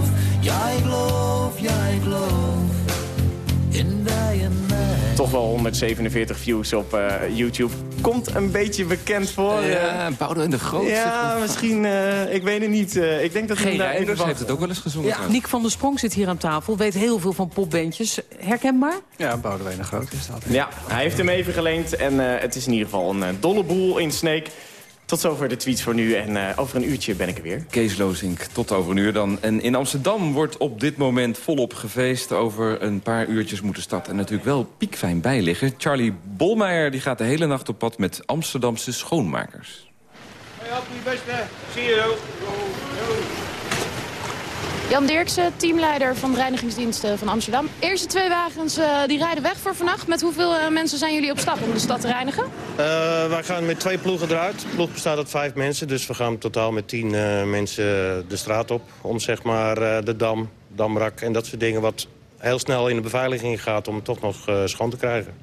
Toch wel 147 views op eh, YouTube. Komt een beetje bekend voor. Ja, eh. Boudewijn de Groot. Ja, misschien. eh, ik weet het niet. eh, ik denk dat Geen hij daar van- heeft het ook wel eens gezongen. Ja. Niek van der Sprong zit hier aan tafel. Weet heel veel van popbandjes. Herkenbaar? Ja, Boudewijn de Groot is dat. Ja, hij heeft hem even geleend. En eh, het is in ieder geval een dolle boel in Snake. Tot zover de tweets voor nu. En eh, over een uurtje ben ik er weer. Kees Lozink, tot over een uur dan. En in Amsterdam wordt op dit moment volop gefeest. Over een paar uurtjes moet de stad er natuurlijk wel piekfijn bij liggen. Charlie Bolmeijer die gaat de hele nacht op pad met Amsterdamse schoonmakers. Hey, op je beste. Zie je zo. Jan Dirksen, teamleider van de reinigingsdiensten van Amsterdam. Eerste twee wagens eh, die rijden weg voor vannacht. Met hoeveel eh, mensen zijn jullie op stap om de stad te reinigen? Eh, wij gaan met twee ploegen eruit. De ploeg bestaat uit vijf mensen, dus we gaan totaal met tien mensen de straat op. Om zeg maar de Dam, Damrak en dat soort dingen wat heel snel in de beveiliging gaat om het toch nog schoon te krijgen.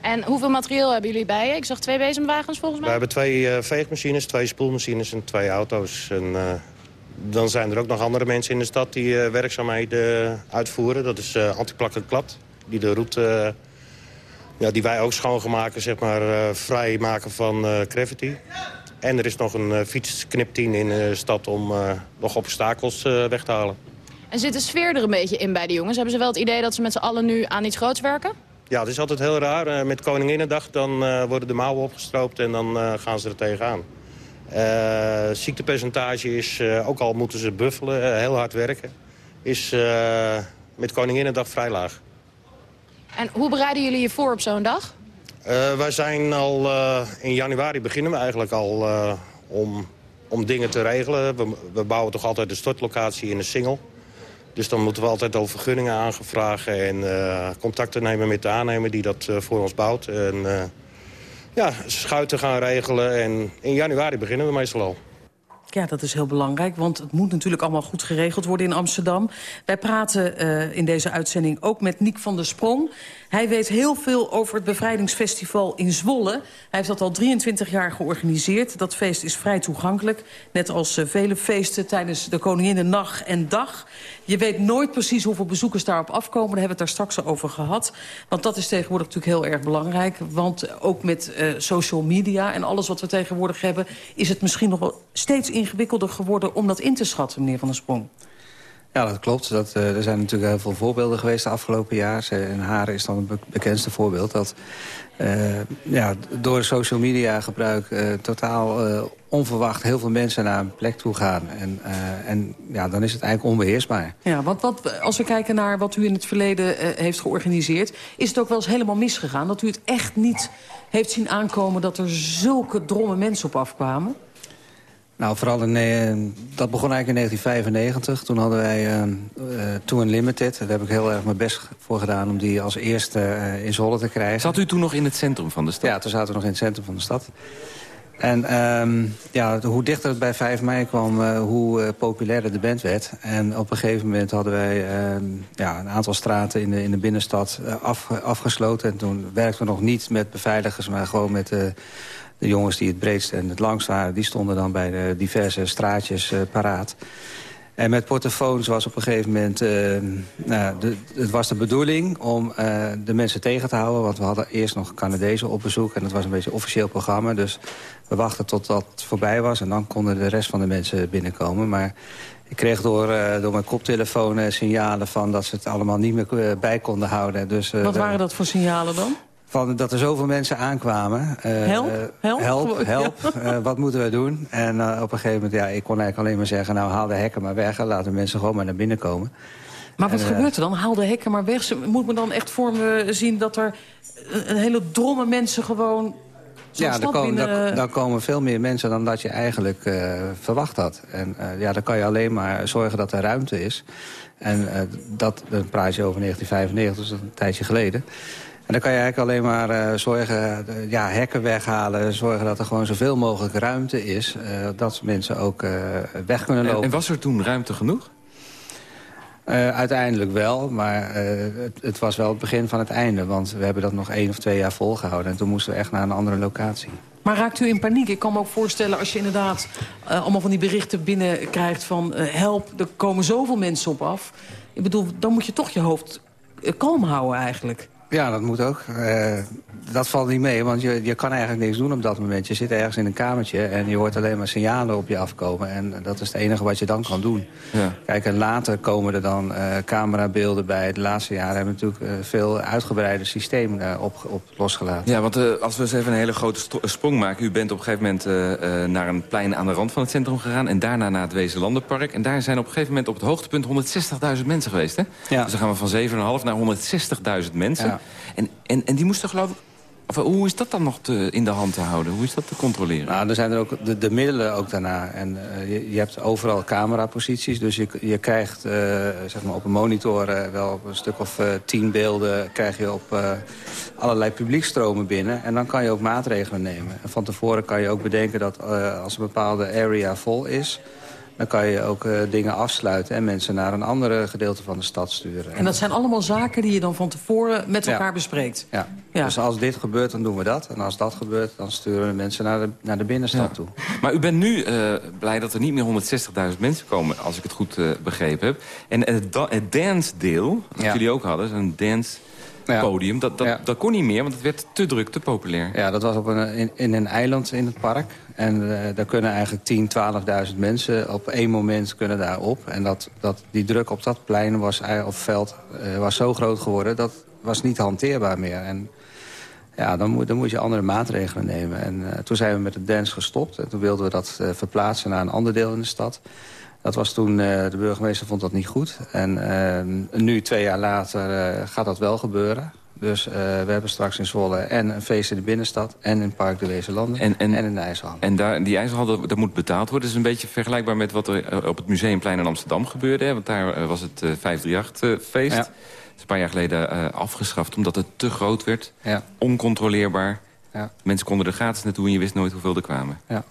En hoeveel materieel hebben jullie bij je? Ik zag twee bezemwagens volgens We mij. hebben twee veegmachines, twee spoelmachines en twee auto's. En, dan zijn er ook nog andere mensen in de stad die eh, werkzaamheden uitvoeren. Dat is eh antiplak en klad, die de route eh, ja, die wij ook schoongemaken, zeg maar, eh, vrij maken van eh gravity. En er is nog een eh, fietsknipteam in de stad om eh, nog obstakels eh, weg te halen. En zit de sfeer er een beetje in bij de jongens? Hebben ze wel het idee dat ze met z'n allen nu aan iets groots werken? Ja, het is altijd heel raar. Eh, met Koninginnedag dan eh, worden de mouwen opgestroopt en dan eh, gaan ze er tegenaan. Eh ziektepercentage is, eh, ook al moeten ze buffelen, eh, heel hard werken, is met Koninginnedag vrij laag. En hoe bereiden jullie je voor op zo'n dag? Wij zijn al in januari beginnen we eigenlijk al om, om dingen te regelen. We, we bouwen toch altijd de stortlocatie in een single. Dus dan moeten we altijd al vergunningen aangevragen en contacten nemen met de aannemer die dat voor ons bouwt. En ja, schuiten gaan regelen en in januari beginnen we meestal al. Ja, dat is heel belangrijk, want het moet natuurlijk allemaal goed geregeld worden in Amsterdam. Wij praten uh, in deze uitzending ook met Niek van der Sprong. Hij weet heel veel over het bevrijdingsfestival in Zwolle. Hij heeft dat al 23 jaar georganiseerd. Dat feest is vrij toegankelijk, net als uh, vele feesten tijdens de Koninginnennacht en dag. Je weet nooit precies hoeveel bezoekers daarop afkomen. Daar hebben we het daar straks over gehad. Want dat is tegenwoordig natuurlijk heel erg belangrijk. Want ook met uh, social media en alles wat we tegenwoordig hebben... is het misschien nog steeds ingewikkelder geworden om dat in te schatten, meneer Van der Sprong. Ja, dat klopt. Dat, uh, er zijn natuurlijk heel veel voorbeelden geweest de afgelopen jaar. En Haren is dan het be bekendste voorbeeld. Dat uh, ja, door social media gebruik uh, totaal onverwacht heel veel mensen naar een plek toe gaan. En, en ja, dan is het eigenlijk onbeheersbaar. Ja, want wat, als we kijken naar wat u in het verleden heeft georganiseerd... is het ook wel eens helemaal misgegaan? Dat u het echt niet heeft zien aankomen dat er zulke dromme mensen op afkwamen? Nou, vooral in, uh, dat begon eigenlijk in 1995. Toen hadden wij uh, uh, Tour Unlimited. Daar heb ik heel erg mijn best voor gedaan om die als eerste uh, in Zwolle te krijgen. Zat u toen nog in het centrum van de stad? Ja, toen zaten we nog in het centrum van de stad. En um, ja, hoe dichter het bij 5 mei kwam, uh, hoe uh, populairder de band werd. En op een gegeven moment hadden wij uh, ja, een aantal straten in de, in de binnenstad af, afgesloten. En toen werkten we nog niet met beveiligers, maar gewoon met de jongens die het breedst en het langst waren. Die stonden dan bij de diverse straatjes paraat. En met portofoons was op een gegeven moment... Uh, nou, de, het was de bedoeling om uh, de mensen tegen te houden. Want we hadden eerst nog Canadezen op bezoek. En dat was een beetje een officieel programma. Dus we wachten tot dat voorbij was. En dan konden de rest van de mensen binnenkomen. Maar ik kreeg door, uh, door mijn koptelefoon signalen van... dat ze het allemaal niet meer bij konden houden. Dus, Wat waren dat voor signalen dan? Van dat er zoveel mensen aankwamen. Uh, help, help, help, help. Uh, wat moeten we doen? En uh, op een gegeven moment, ja, ik kon eigenlijk alleen maar zeggen... nou, haal de hekken maar weg en laat de mensen gewoon maar naar binnen komen. Maar wat en, gebeurt er dan? Haal de hekken maar weg. Moet men dan echt voor me zien dat er een hele dromme mensen gewoon... Ja, dan komen, binnen... dan komen veel meer mensen dan dat je eigenlijk verwacht had. En ja, dan kan je alleen maar zorgen dat er ruimte is. En dat, dan praat je over 1995, dus een tijdje geleden... En dan kan je eigenlijk alleen maar uh, zorgen, uh, ja, hekken weghalen. Zorgen dat er gewoon zoveel mogelijk ruimte is. Uh, dat mensen ook weg kunnen lopen. En, en, was er toen ruimte genoeg? uiteindelijk wel, maar het, het, was wel het begin van het einde. Want we hebben dat nog één of twee jaar volgehouden. En toen moesten we echt naar een andere locatie. Maar raakt u in paniek? Ik kan me ook voorstellen als je inderdaad allemaal van die berichten binnenkrijgt van... help, er komen zoveel mensen op af. Ik bedoel, dan moet je toch je hoofd kalm houden eigenlijk. Ja, dat moet ook. Uh, dat valt niet mee, want je, je kan eigenlijk niks doen op dat moment. Je zit ergens in een kamertje en je hoort alleen maar signalen op je afkomen. En dat is het enige wat je dan kan doen. Ja. Kijk, en later komen er dan uh, camerabeelden bij. De laatste jaren hebben we natuurlijk uh, veel uitgebreide systemen op, op losgelaten. Ja, want als we eens even een hele grote sprong maken. U bent op een gegeven moment naar een plein aan de rand van het centrum gegaan. En daarna naar het Wezenlandenpark. En daar zijn op een gegeven moment op het hoogtepunt 160.000 mensen geweest. Hè? Ja. Dus dan gaan we van 7,5 naar 160.000 mensen. Ja. En, en, en die moesten geloof ik... Of, hoe is dat dan nog in de hand te houden? Hoe is dat te controleren? Nou, er zijn er ook de, de middelen ook daarna. En uh, je, je, hebt overal cameraposities. Dus je, je krijgt uh, zeg maar op een monitor wel een stuk of tien beelden... krijg je op allerlei publiekstromen binnen. En dan kan je ook maatregelen nemen. En van tevoren kan je ook bedenken dat als een bepaalde area vol is... Dan kan je ook uh, dingen afsluiten en mensen naar een andere gedeelte van de stad sturen. En dat zijn allemaal zaken die je dan van tevoren met elkaar ja. bespreekt? Ja. ja. dus als dit gebeurt, dan doen we dat. En als dat gebeurt, dan sturen we mensen naar de, naar de binnenstad ja. toe. Maar u bent nu uh, blij dat er niet meer 160.000 mensen komen, als ik het goed uh, begrepen heb. En het, da het dance-deel, dat jullie ook hadden, een dance... podium. Dat, dat, dat kon niet meer, want het werd te druk, te populair. Ja, dat was op een, in, in een eiland in het park. En eh, daar kunnen eigenlijk 10, 12.000 mensen op één moment kunnen daar op. En dat, dat, die druk op dat plein was, eh, of veld eh, was zo groot geworden... dat was niet hanteerbaar meer. En ja, dan moet, dan moet je andere maatregelen nemen. En toen zijn we met de dance gestopt. En toen wilden we dat verplaatsen naar een ander deel in de stad. Dat was toen, de burgemeester vond dat niet goed. En nu, twee jaar later, gaat dat wel gebeuren. Dus uh, we hebben straks in Zwolle en een feest in de binnenstad... en in Park de Wezenlanden en, en, en in de IJsselhal. En daar, die IJsselhal, dat, dat, moet betaald worden. Dat is een beetje vergelijkbaar met wat er eh, op het Museumplein in Amsterdam gebeurde. Hè? Want daar uh, was het uh, 538-feest. Ja. Dat is een paar jaar geleden afgeschaft omdat het te groot werd. Ja. Oncontroleerbaar. Ja. Mensen konden er gratis naartoe en je wist nooit hoeveel er kwamen. Ja.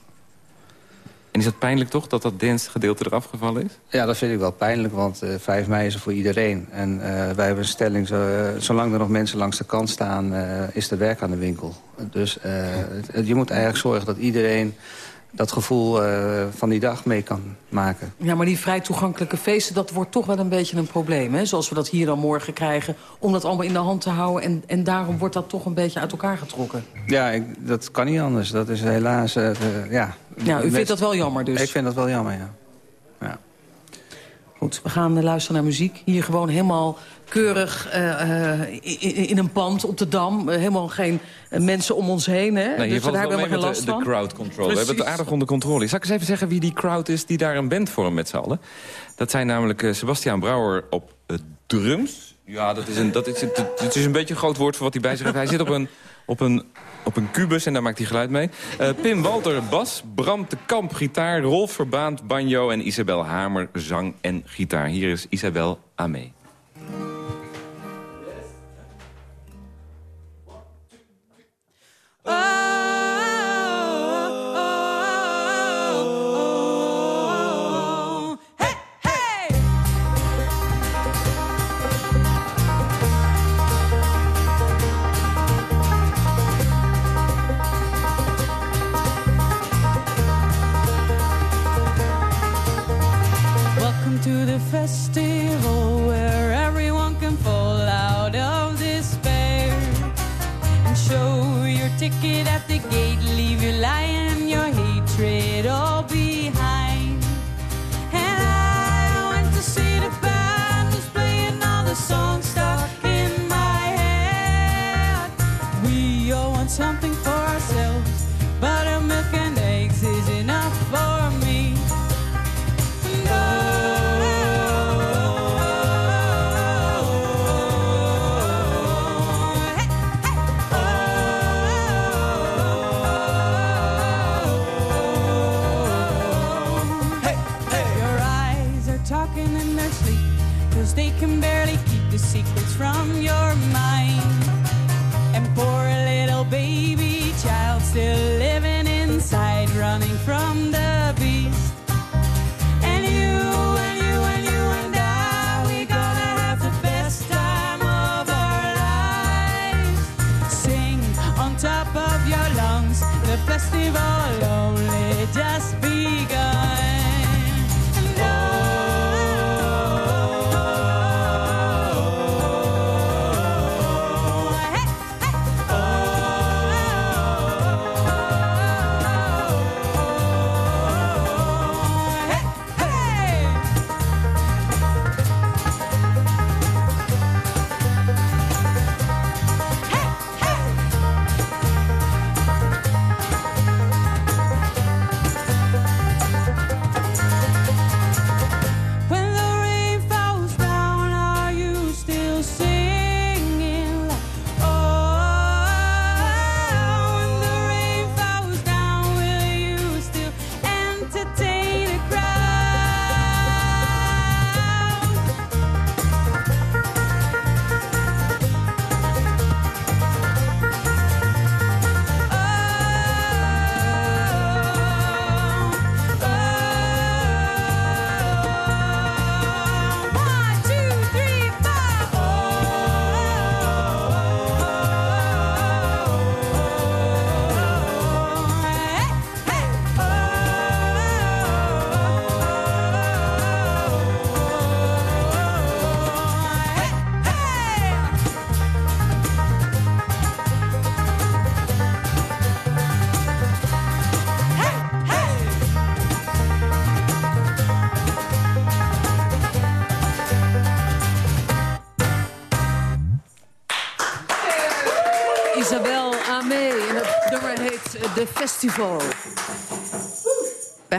En is dat pijnlijk toch, dat dat dance-gedeelte eraf gevallen is? Ja, dat vind ik wel pijnlijk, want uh, 5 mei is er voor iedereen. En uh, wij hebben een stelling, zo, uh, zolang er nog mensen langs de kant staan... is er werk aan de winkel. Dus je moet eigenlijk zorgen dat iedereen dat gevoel uh, van die dag mee kan maken. Ja, maar die vrij toegankelijke feesten, dat wordt toch wel een beetje een probleem. Hè? Zoals we dat hier dan morgen krijgen, om dat allemaal in de hand te houden. En, en daarom wordt dat toch een beetje uit elkaar getrokken. Ja, ik, dat kan niet anders. Dat is helaas, uh, ja. Ja, u vindt dat wel jammer dus? Ik vind dat wel jammer, ja. ja. Goed, we gaan luisteren naar muziek. Hier gewoon helemaal keurig uh, in, in, een pand op de Dam. Uh, helemaal geen mensen om ons heen. Hè? Nee, dus daar hebben we helemaal geen last de, de crowd control. We hebben het aardig onder controle. Zal ik eens even zeggen wie die crowd is die daar een band vormt met z'n allen? Dat zijn namelijk Sebastiaan Brouwer op drums. Ja, dat is een, dat is, het is een beetje een groot woord voor wat hij bij zich heeft. Hij zit op een, op een op een kubus en daar maakt hij geluid mee. Uh, Pim Walter, bas. Bram de Kamp, gitaar. Rolf Verbaand, banjo. En Isabel Hamer, zang en gitaar. Hier is Isabel Amé. the festival only just begun.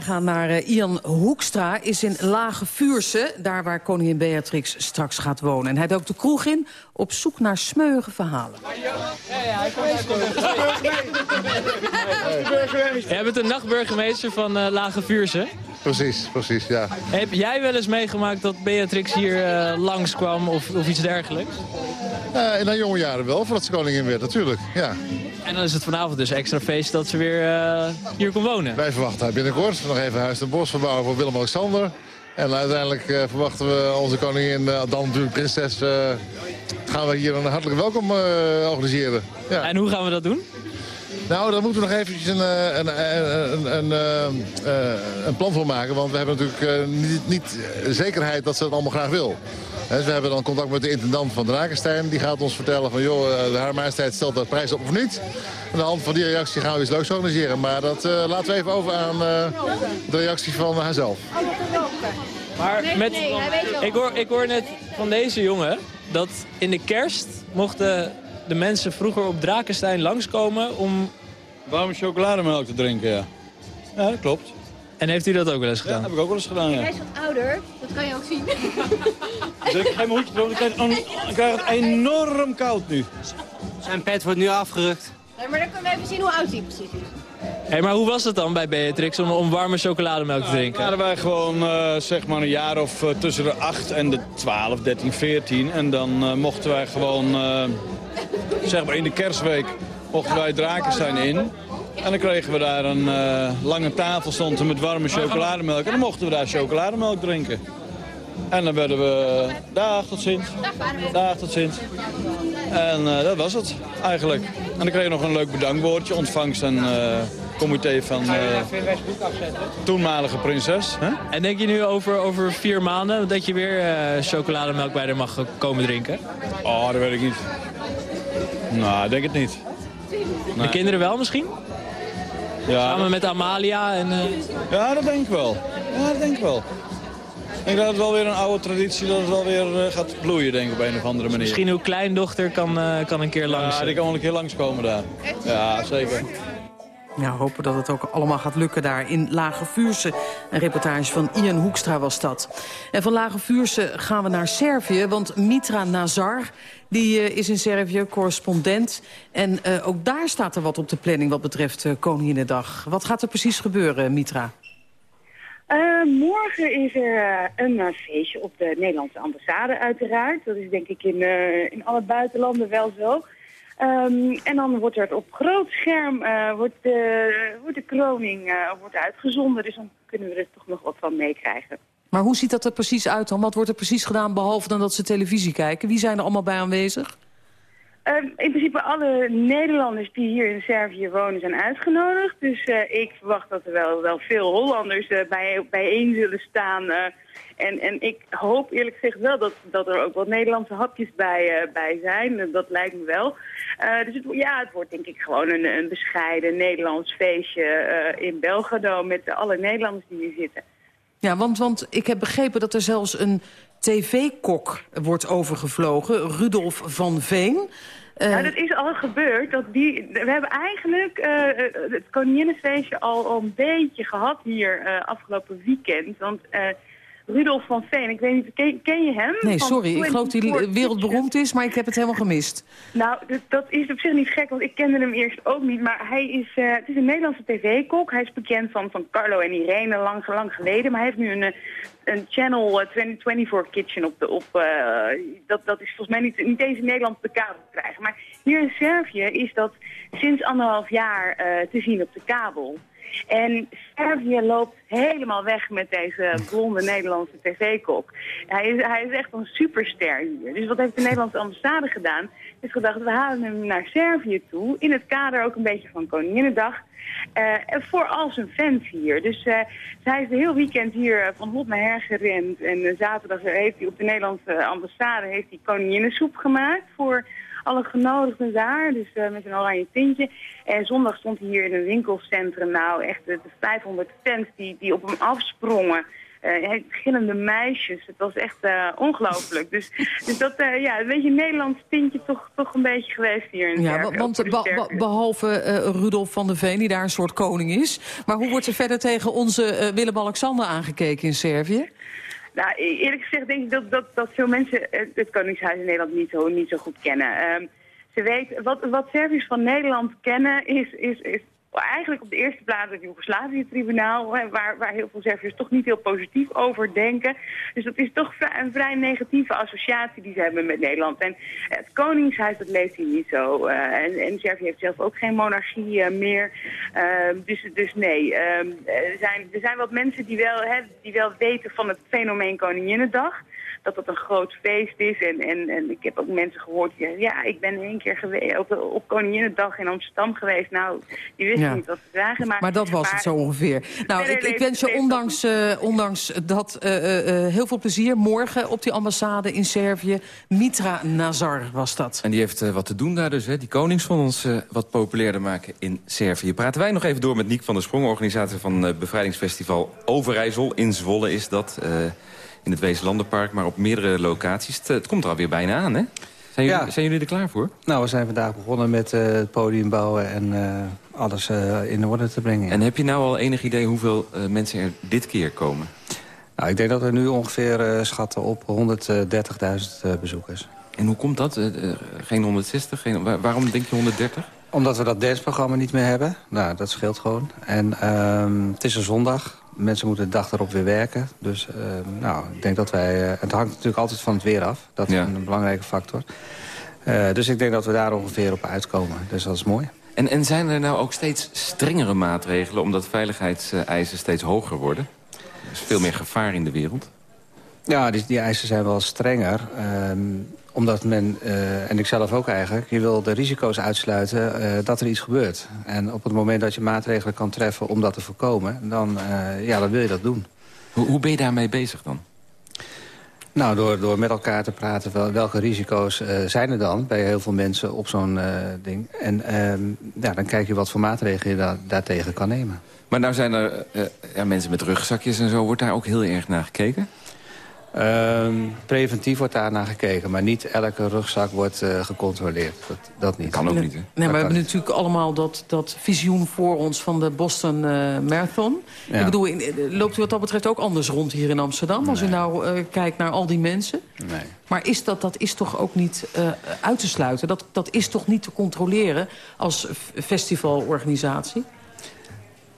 Gaan naar eh, Ian Hoekstra, is in Lage Vuurse... daar waar koningin Beatrix straks gaat wonen. En hij dook de kroeg in op zoek naar smeuïge verhalen. Jij bent de nachtburgemeester van eh, Lage Vuurse. Precies, precies, ja. Heb jij wel eens meegemaakt dat Beatrix hier eh, langskwam of, of iets dergelijks? Eh, in haar jonge jaren wel, voordat ze koningin werd, natuurlijk. Ja. En dan is het vanavond dus extra feest dat ze weer eh, hier kon wonen. Wij verwachten haar binnenkort nog even Huis ten Bos verbouwen voor Willem-Alexander. En uiteindelijk verwachten we onze koningin, eh, dan natuurlijk prinses... eh, gaan we hier een hartelijk welkom organiseren. Ja. En hoe gaan we dat doen? Nou, daar moeten we nog eventjes een, eh, een, een, een, een, eh, eh, een plan voor maken. Want we hebben natuurlijk eh, niet, niet zekerheid dat ze het allemaal graag wil. Hè, Dus we hebben dan contact met de intendant van Drakenstein. Die gaat ons vertellen van, joh, eh, de Haar Majesteit stelt dat prijs op of niet. Aan de hand van die reactie gaan we iets leuks organiseren. Maar dat eh, laten we even over aan eh, de reactie van haarzelf. Maar met, ik, hoor, ik hoor net van deze jongen dat in de kerst mochten de mensen vroeger op Drakenstein langskomen om... Warme chocolademelk te drinken, ja. Ja, dat klopt. En heeft u dat ook wel eens gedaan? Ja, heb ik ook wel eens gedaan, ja. Hij is wat ouder, dat kan je ook zien. Dus ik ga mijn hoedje erop, ik krijg, het- ik krijg het enorm koud nu. Zijn pet wordt nu afgerukt. Nee, maar dan kunnen we even zien hoe oud hij precies is. Hey, maar hoe was het dan bij Beatrix om, om warme chocolademelk te drinken? waren wij gewoon eh, zeg maar een jaar of eh, tussen de 8 en de 12, 13, 14. En dan eh, mochten wij gewoon, eh, zeg maar in de kerstweek, mochten wij Drakenstein in. En dan kregen we daar een eh, lange tafel stond met warme chocolademelk. En dan mochten we daar chocolademelk drinken. En dan werden we, dag tot ziens, dag tot ziens. En eh, dat was het eigenlijk. En dan kreeg je nog een leuk bedankwoordje, ontvangst en eh, comité van eh, toenmalige prinses. Hè? En denk je nu over, over vier maanden dat je weer eh, chocolademelk bij haar mag komen drinken? Oh, dat weet ik niet. Nou, ik denk het niet. De kinderen wel misschien? Ja, Samen met Amalia en... eh, Ja, dat denk ik wel. Ja, dat denk ik wel. Ik denk dat het wel weer een oude traditie dat het wel weer eh, gaat bloeien, denk ik, op een of andere manier. Misschien uw kleindochter kan, eh, kan een keer langs. Ja, die kan wel een keer langskomen daar. Ja, zeker. Ja, hopen dat het ook allemaal gaat lukken daar in Lage Vuurse. Een reportage van Ian Hoekstra was dat. En van Lage Vuurse gaan we naar Servië, want Mitra Nazar... die eh, is in Servië correspondent. En eh, ook daar staat er wat op de planning wat betreft uh, Koninginnedag. Wat gaat er precies gebeuren, Mitra? Morgen is er een feestje op de Nederlandse ambassade uiteraard. Dat is denk ik in, in alle buitenlanden wel zo. Um, en dan wordt er op groot scherm wordt de, wordt de kroning wordt uitgezonden. Dus dan kunnen we er toch nog wat van meekrijgen. Maar hoe ziet dat er precies uit dan? Wat wordt er precies gedaan behalve dan dat ze televisie kijken? Wie zijn er allemaal bij aanwezig? Uh, in principe alle Nederlanders die hier in Servië wonen zijn uitgenodigd. Dus uh, ik verwacht dat er wel, wel veel Hollanders uh, bij, bijeen zullen staan. En, en ik hoop eerlijk gezegd wel dat, dat er ook wat Nederlandse hapjes bij, bij zijn. Dat lijkt me wel. dus het, ja, het wordt denk ik gewoon een, een bescheiden Nederlands feestje in Belgrado met alle Nederlanders die hier zitten. Ja, want, want ik heb begrepen dat er zelfs een tv-kok wordt overgevlogen, Rudolf van Veen. Uh, nou, dat is al gebeurd. Dat die, we hebben eigenlijk uh, het Koninginnenfeestje al, al een beetje gehad hier uh, afgelopen weekend. Want Rudolf van Veen, ik weet niet, ken, ken je hem? Nee, sorry, ik geloof dat hij wereldberoemd is, maar ik heb het helemaal gemist. Nou, dat, is op zich niet gek, want ik kende hem eerst ook niet. Maar hij is, het is een Nederlandse tv-kok. Hij is bekend van, van Carlo en Irene lang, lang geleden. Maar hij heeft nu een een channel uh, 24 Kitchen op de op uh, dat dat is volgens mij niet niet eens in Nederland op de kabel te krijgen maar hier in Servië is dat sinds anderhalf jaar te zien op de kabel en Servië loopt helemaal weg met deze blonde Nederlandse tv-kok. Hij is, hij is echt een superster hier. Dus wat heeft de Nederlandse ambassade gedaan? Is gedacht, we halen hem naar Servië toe. In het kader ook een beetje van Koninginnedag. Uh, voor al zijn fans hier. Dus uh, hij is de heel weekend hier van hot naar her gerend. En zaterdag heeft hij op de Nederlandse ambassade heeft hij koninginnensoep gemaakt voor alle genodigden daar. Dus met een oranje tintje. En zondag stond hij hier in een winkelcentrum. Nou, echt de, de 500 fans die, die op hem afsprongen. eh, verschillende meisjes. Het was echt eh, ongelooflijk. Dus, dus dat, eh, ja, een beetje een Nederlands tintje toch, toch een beetje geweest hier in Ja, want de be- behalve eh, Rudolf van der Veen, die daar een soort koning is... maar hoe wordt er verder tegen onze eh, Willem-Alexander aangekeken in Servië? Nou, e- eerlijk gezegd denk ik dat, dat, dat veel mensen het, het Koningshuis in Nederland niet zo, niet zo goed kennen. Ehm, ze weten, wat, wat Serviërs van Nederland kennen is, is, is eigenlijk op de eerste plaats het Joegoslavië-tribunaal... Waar, waar heel veel Serviërs toch niet heel positief over denken. Dus dat is toch een vrij negatieve associatie die ze hebben met Nederland. En het Koningshuis, dat leeft hier niet zo. Eh, en, en Servië heeft zelf ook geen monarchie eh, meer. Ehm, dus, dus nee, ehm, er, zijn, er zijn wat mensen die wel, hè, die wel weten van het fenomeen Koninginnedag dat dat een groot feest is. En, en, en ik heb ook mensen gehoord die zeggen... ja, ik ben één keer geweest op, op Koninginnedag in Amsterdam geweest. Nou, die wisten Ja. niet wat te dragen. Maar, Maar dat was het zo ongeveer. Nou, ik, ik wens je ondanks, eh, ondanks dat eh, eh, eh, heel veel plezier. Morgen op die ambassade in Servië. Mitra Nazar was dat. En die heeft wat te doen daar dus, hè? die konings van ons wat populairder maken in Servië. Praten wij nog even door met Niek van der Sprong, organisator van het bevrijdingsfestival Overijssel. In Zwolle is dat, eh, in het Weeslandenpark, maar op meerdere locaties. Het, het komt er alweer bijna aan, hè? Zijn jullie, Ja. zijn jullie er klaar voor? Nou, we zijn vandaag begonnen met eh, het podium bouwen en eh, alles eh, in orde te brengen. En heb je nou al enig idee hoeveel mensen er dit keer komen? Nou, ik denk dat we nu ongeveer schatten op 130.000 eh, bezoekers. En hoe komt dat? Geen 160? Geen, waar- waarom denk je 130? Omdat we dat danceprogramma niet meer hebben. Nou, dat scheelt gewoon. En ehm, het is een zondag. Mensen moeten de dag erop weer werken. Dus ehm, nou, ik denk dat wij... eh, het hangt natuurlijk altijd van het weer af. Dat is Ja. een belangrijke factor. Eh, dus ik denk dat we daar ongeveer op uitkomen. Dus dat is mooi. En, en zijn er nou ook steeds strengere maatregelen... omdat veiligheidseisen steeds hoger worden? Er is veel meer gevaar in de wereld. Ja, die, die eisen zijn wel strenger. ehm, omdat men, eh, en ik zelf ook eigenlijk... je wil de risico's uitsluiten eh, dat er iets gebeurt. En op het moment dat je maatregelen kan treffen om dat te voorkomen... dan, eh, ja, dan wil je dat doen. Hoe, hoe ben je daarmee bezig dan? Nou, door, door met elkaar te praten, wel, welke risico's zijn er dan... bij heel veel mensen op zo'n ding. En ehm, ja, dan kijk je wat voor maatregelen je daar, daartegen kan nemen. Maar nou zijn er ja, mensen met rugzakjes en zo. Wordt daar ook heel erg naar gekeken? Ehm, preventief wordt daar naar gekeken, maar niet elke rugzak wordt eh, gecontroleerd. Dat, dat niet. Kan ook niet, hè? Nee, maar we hebben natuurlijk allemaal dat, dat visioen voor ons van de Boston eh, Marathon. Ja. Ik bedoel, in- eh, loopt u wat dat betreft ook anders rond hier in Amsterdam... als u nou eh, kijkt naar al die mensen? Nee. Maar is dat, dat is toch ook niet eh, uit te sluiten? Dat, dat is toch niet te controleren als festivalorganisatie?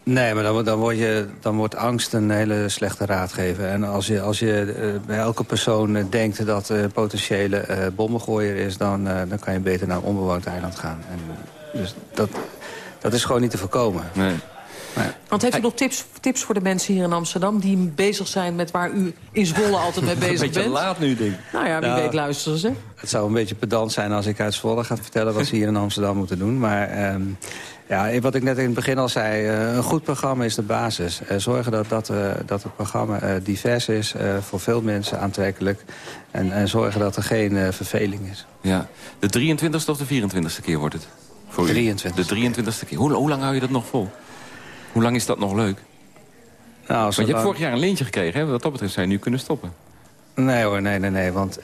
Nee, maar dan, wordt- dan, word je, dan wordt angst een hele slechte raadgever. En als je, als je eh, bij elke persoon eh, denkt dat een potentiële eh bommengooier is... Dan, eh, dan kan je beter naar een onbewoond eiland gaan. En, dus dat, dat is gewoon niet te voorkomen. Nee. Want heeft u nog tips, tips voor de mensen hier in Amsterdam... die bezig zijn met waar u in Zwolle altijd mee bezig Een beetje bent? laat nu, denk ik. Nou ja, wie Nou, weet luisteren ze. Het zou een beetje pedant zijn als ik uit Zwolle ga vertellen... wat ze hier in Amsterdam moeten doen. Maar ehm, ja, wat ik net in het begin al zei... eh, een goed programma is de basis. Eh, zorgen dat, dat, eh, dat het programma divers is, voor veel mensen aantrekkelijk. En, en zorgen dat er geen verveling is. Ja. De 23ste of de 24ste keer wordt het? Voor u? 23e. De 23ste keer. Hoe, hoe lang hou je dat nog vol? Hoe lang is dat nog leuk? Nou, Want je hebt vorig jaar een leentje gekregen, hè? Wat dat betreft zou je nu kunnen stoppen. Nee hoor, nee, nee, nee. Want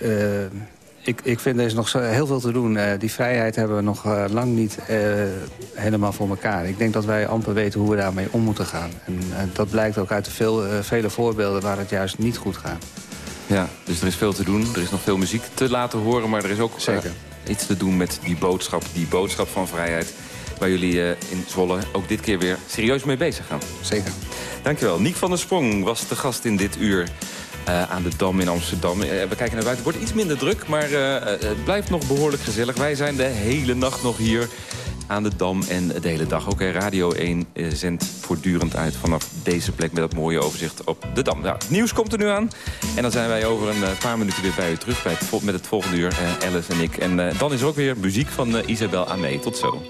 ik, ik vind er is nog zo heel veel te doen. Eh, die vrijheid hebben we nog eh, lang niet eh, helemaal voor elkaar. Ik denk dat wij amper weten hoe we daarmee om moeten gaan. En dat blijkt ook uit de veel, vele voorbeelden waar het juist niet goed gaat. Ja, dus er is veel te doen. Er is nog veel muziek te laten horen, maar er is ook Zeker. iets te doen met die boodschap, die boodschap van vrijheid. Waar jullie in Zwolle ook dit keer weer serieus mee bezig gaan. Zeker. Dankjewel. Niek van der Sprong was de gast in dit uur eh, aan de Dam in Amsterdam. Eh, we kijken naar buiten. Het wordt iets minder druk, maar eh, het blijft nog behoorlijk gezellig. Wij zijn de hele nacht nog hier aan de Dam en de hele dag ook. Radio 1 eh, zendt voortdurend uit vanaf deze plek met dat mooie overzicht op de Dam. Nou, het nieuws komt er nu aan. En dan zijn wij over een paar minuten weer bij u terug bij het, met het volgende uur, Alice en ik. En dan is er ook weer muziek van Isabel Amee. Tot zo.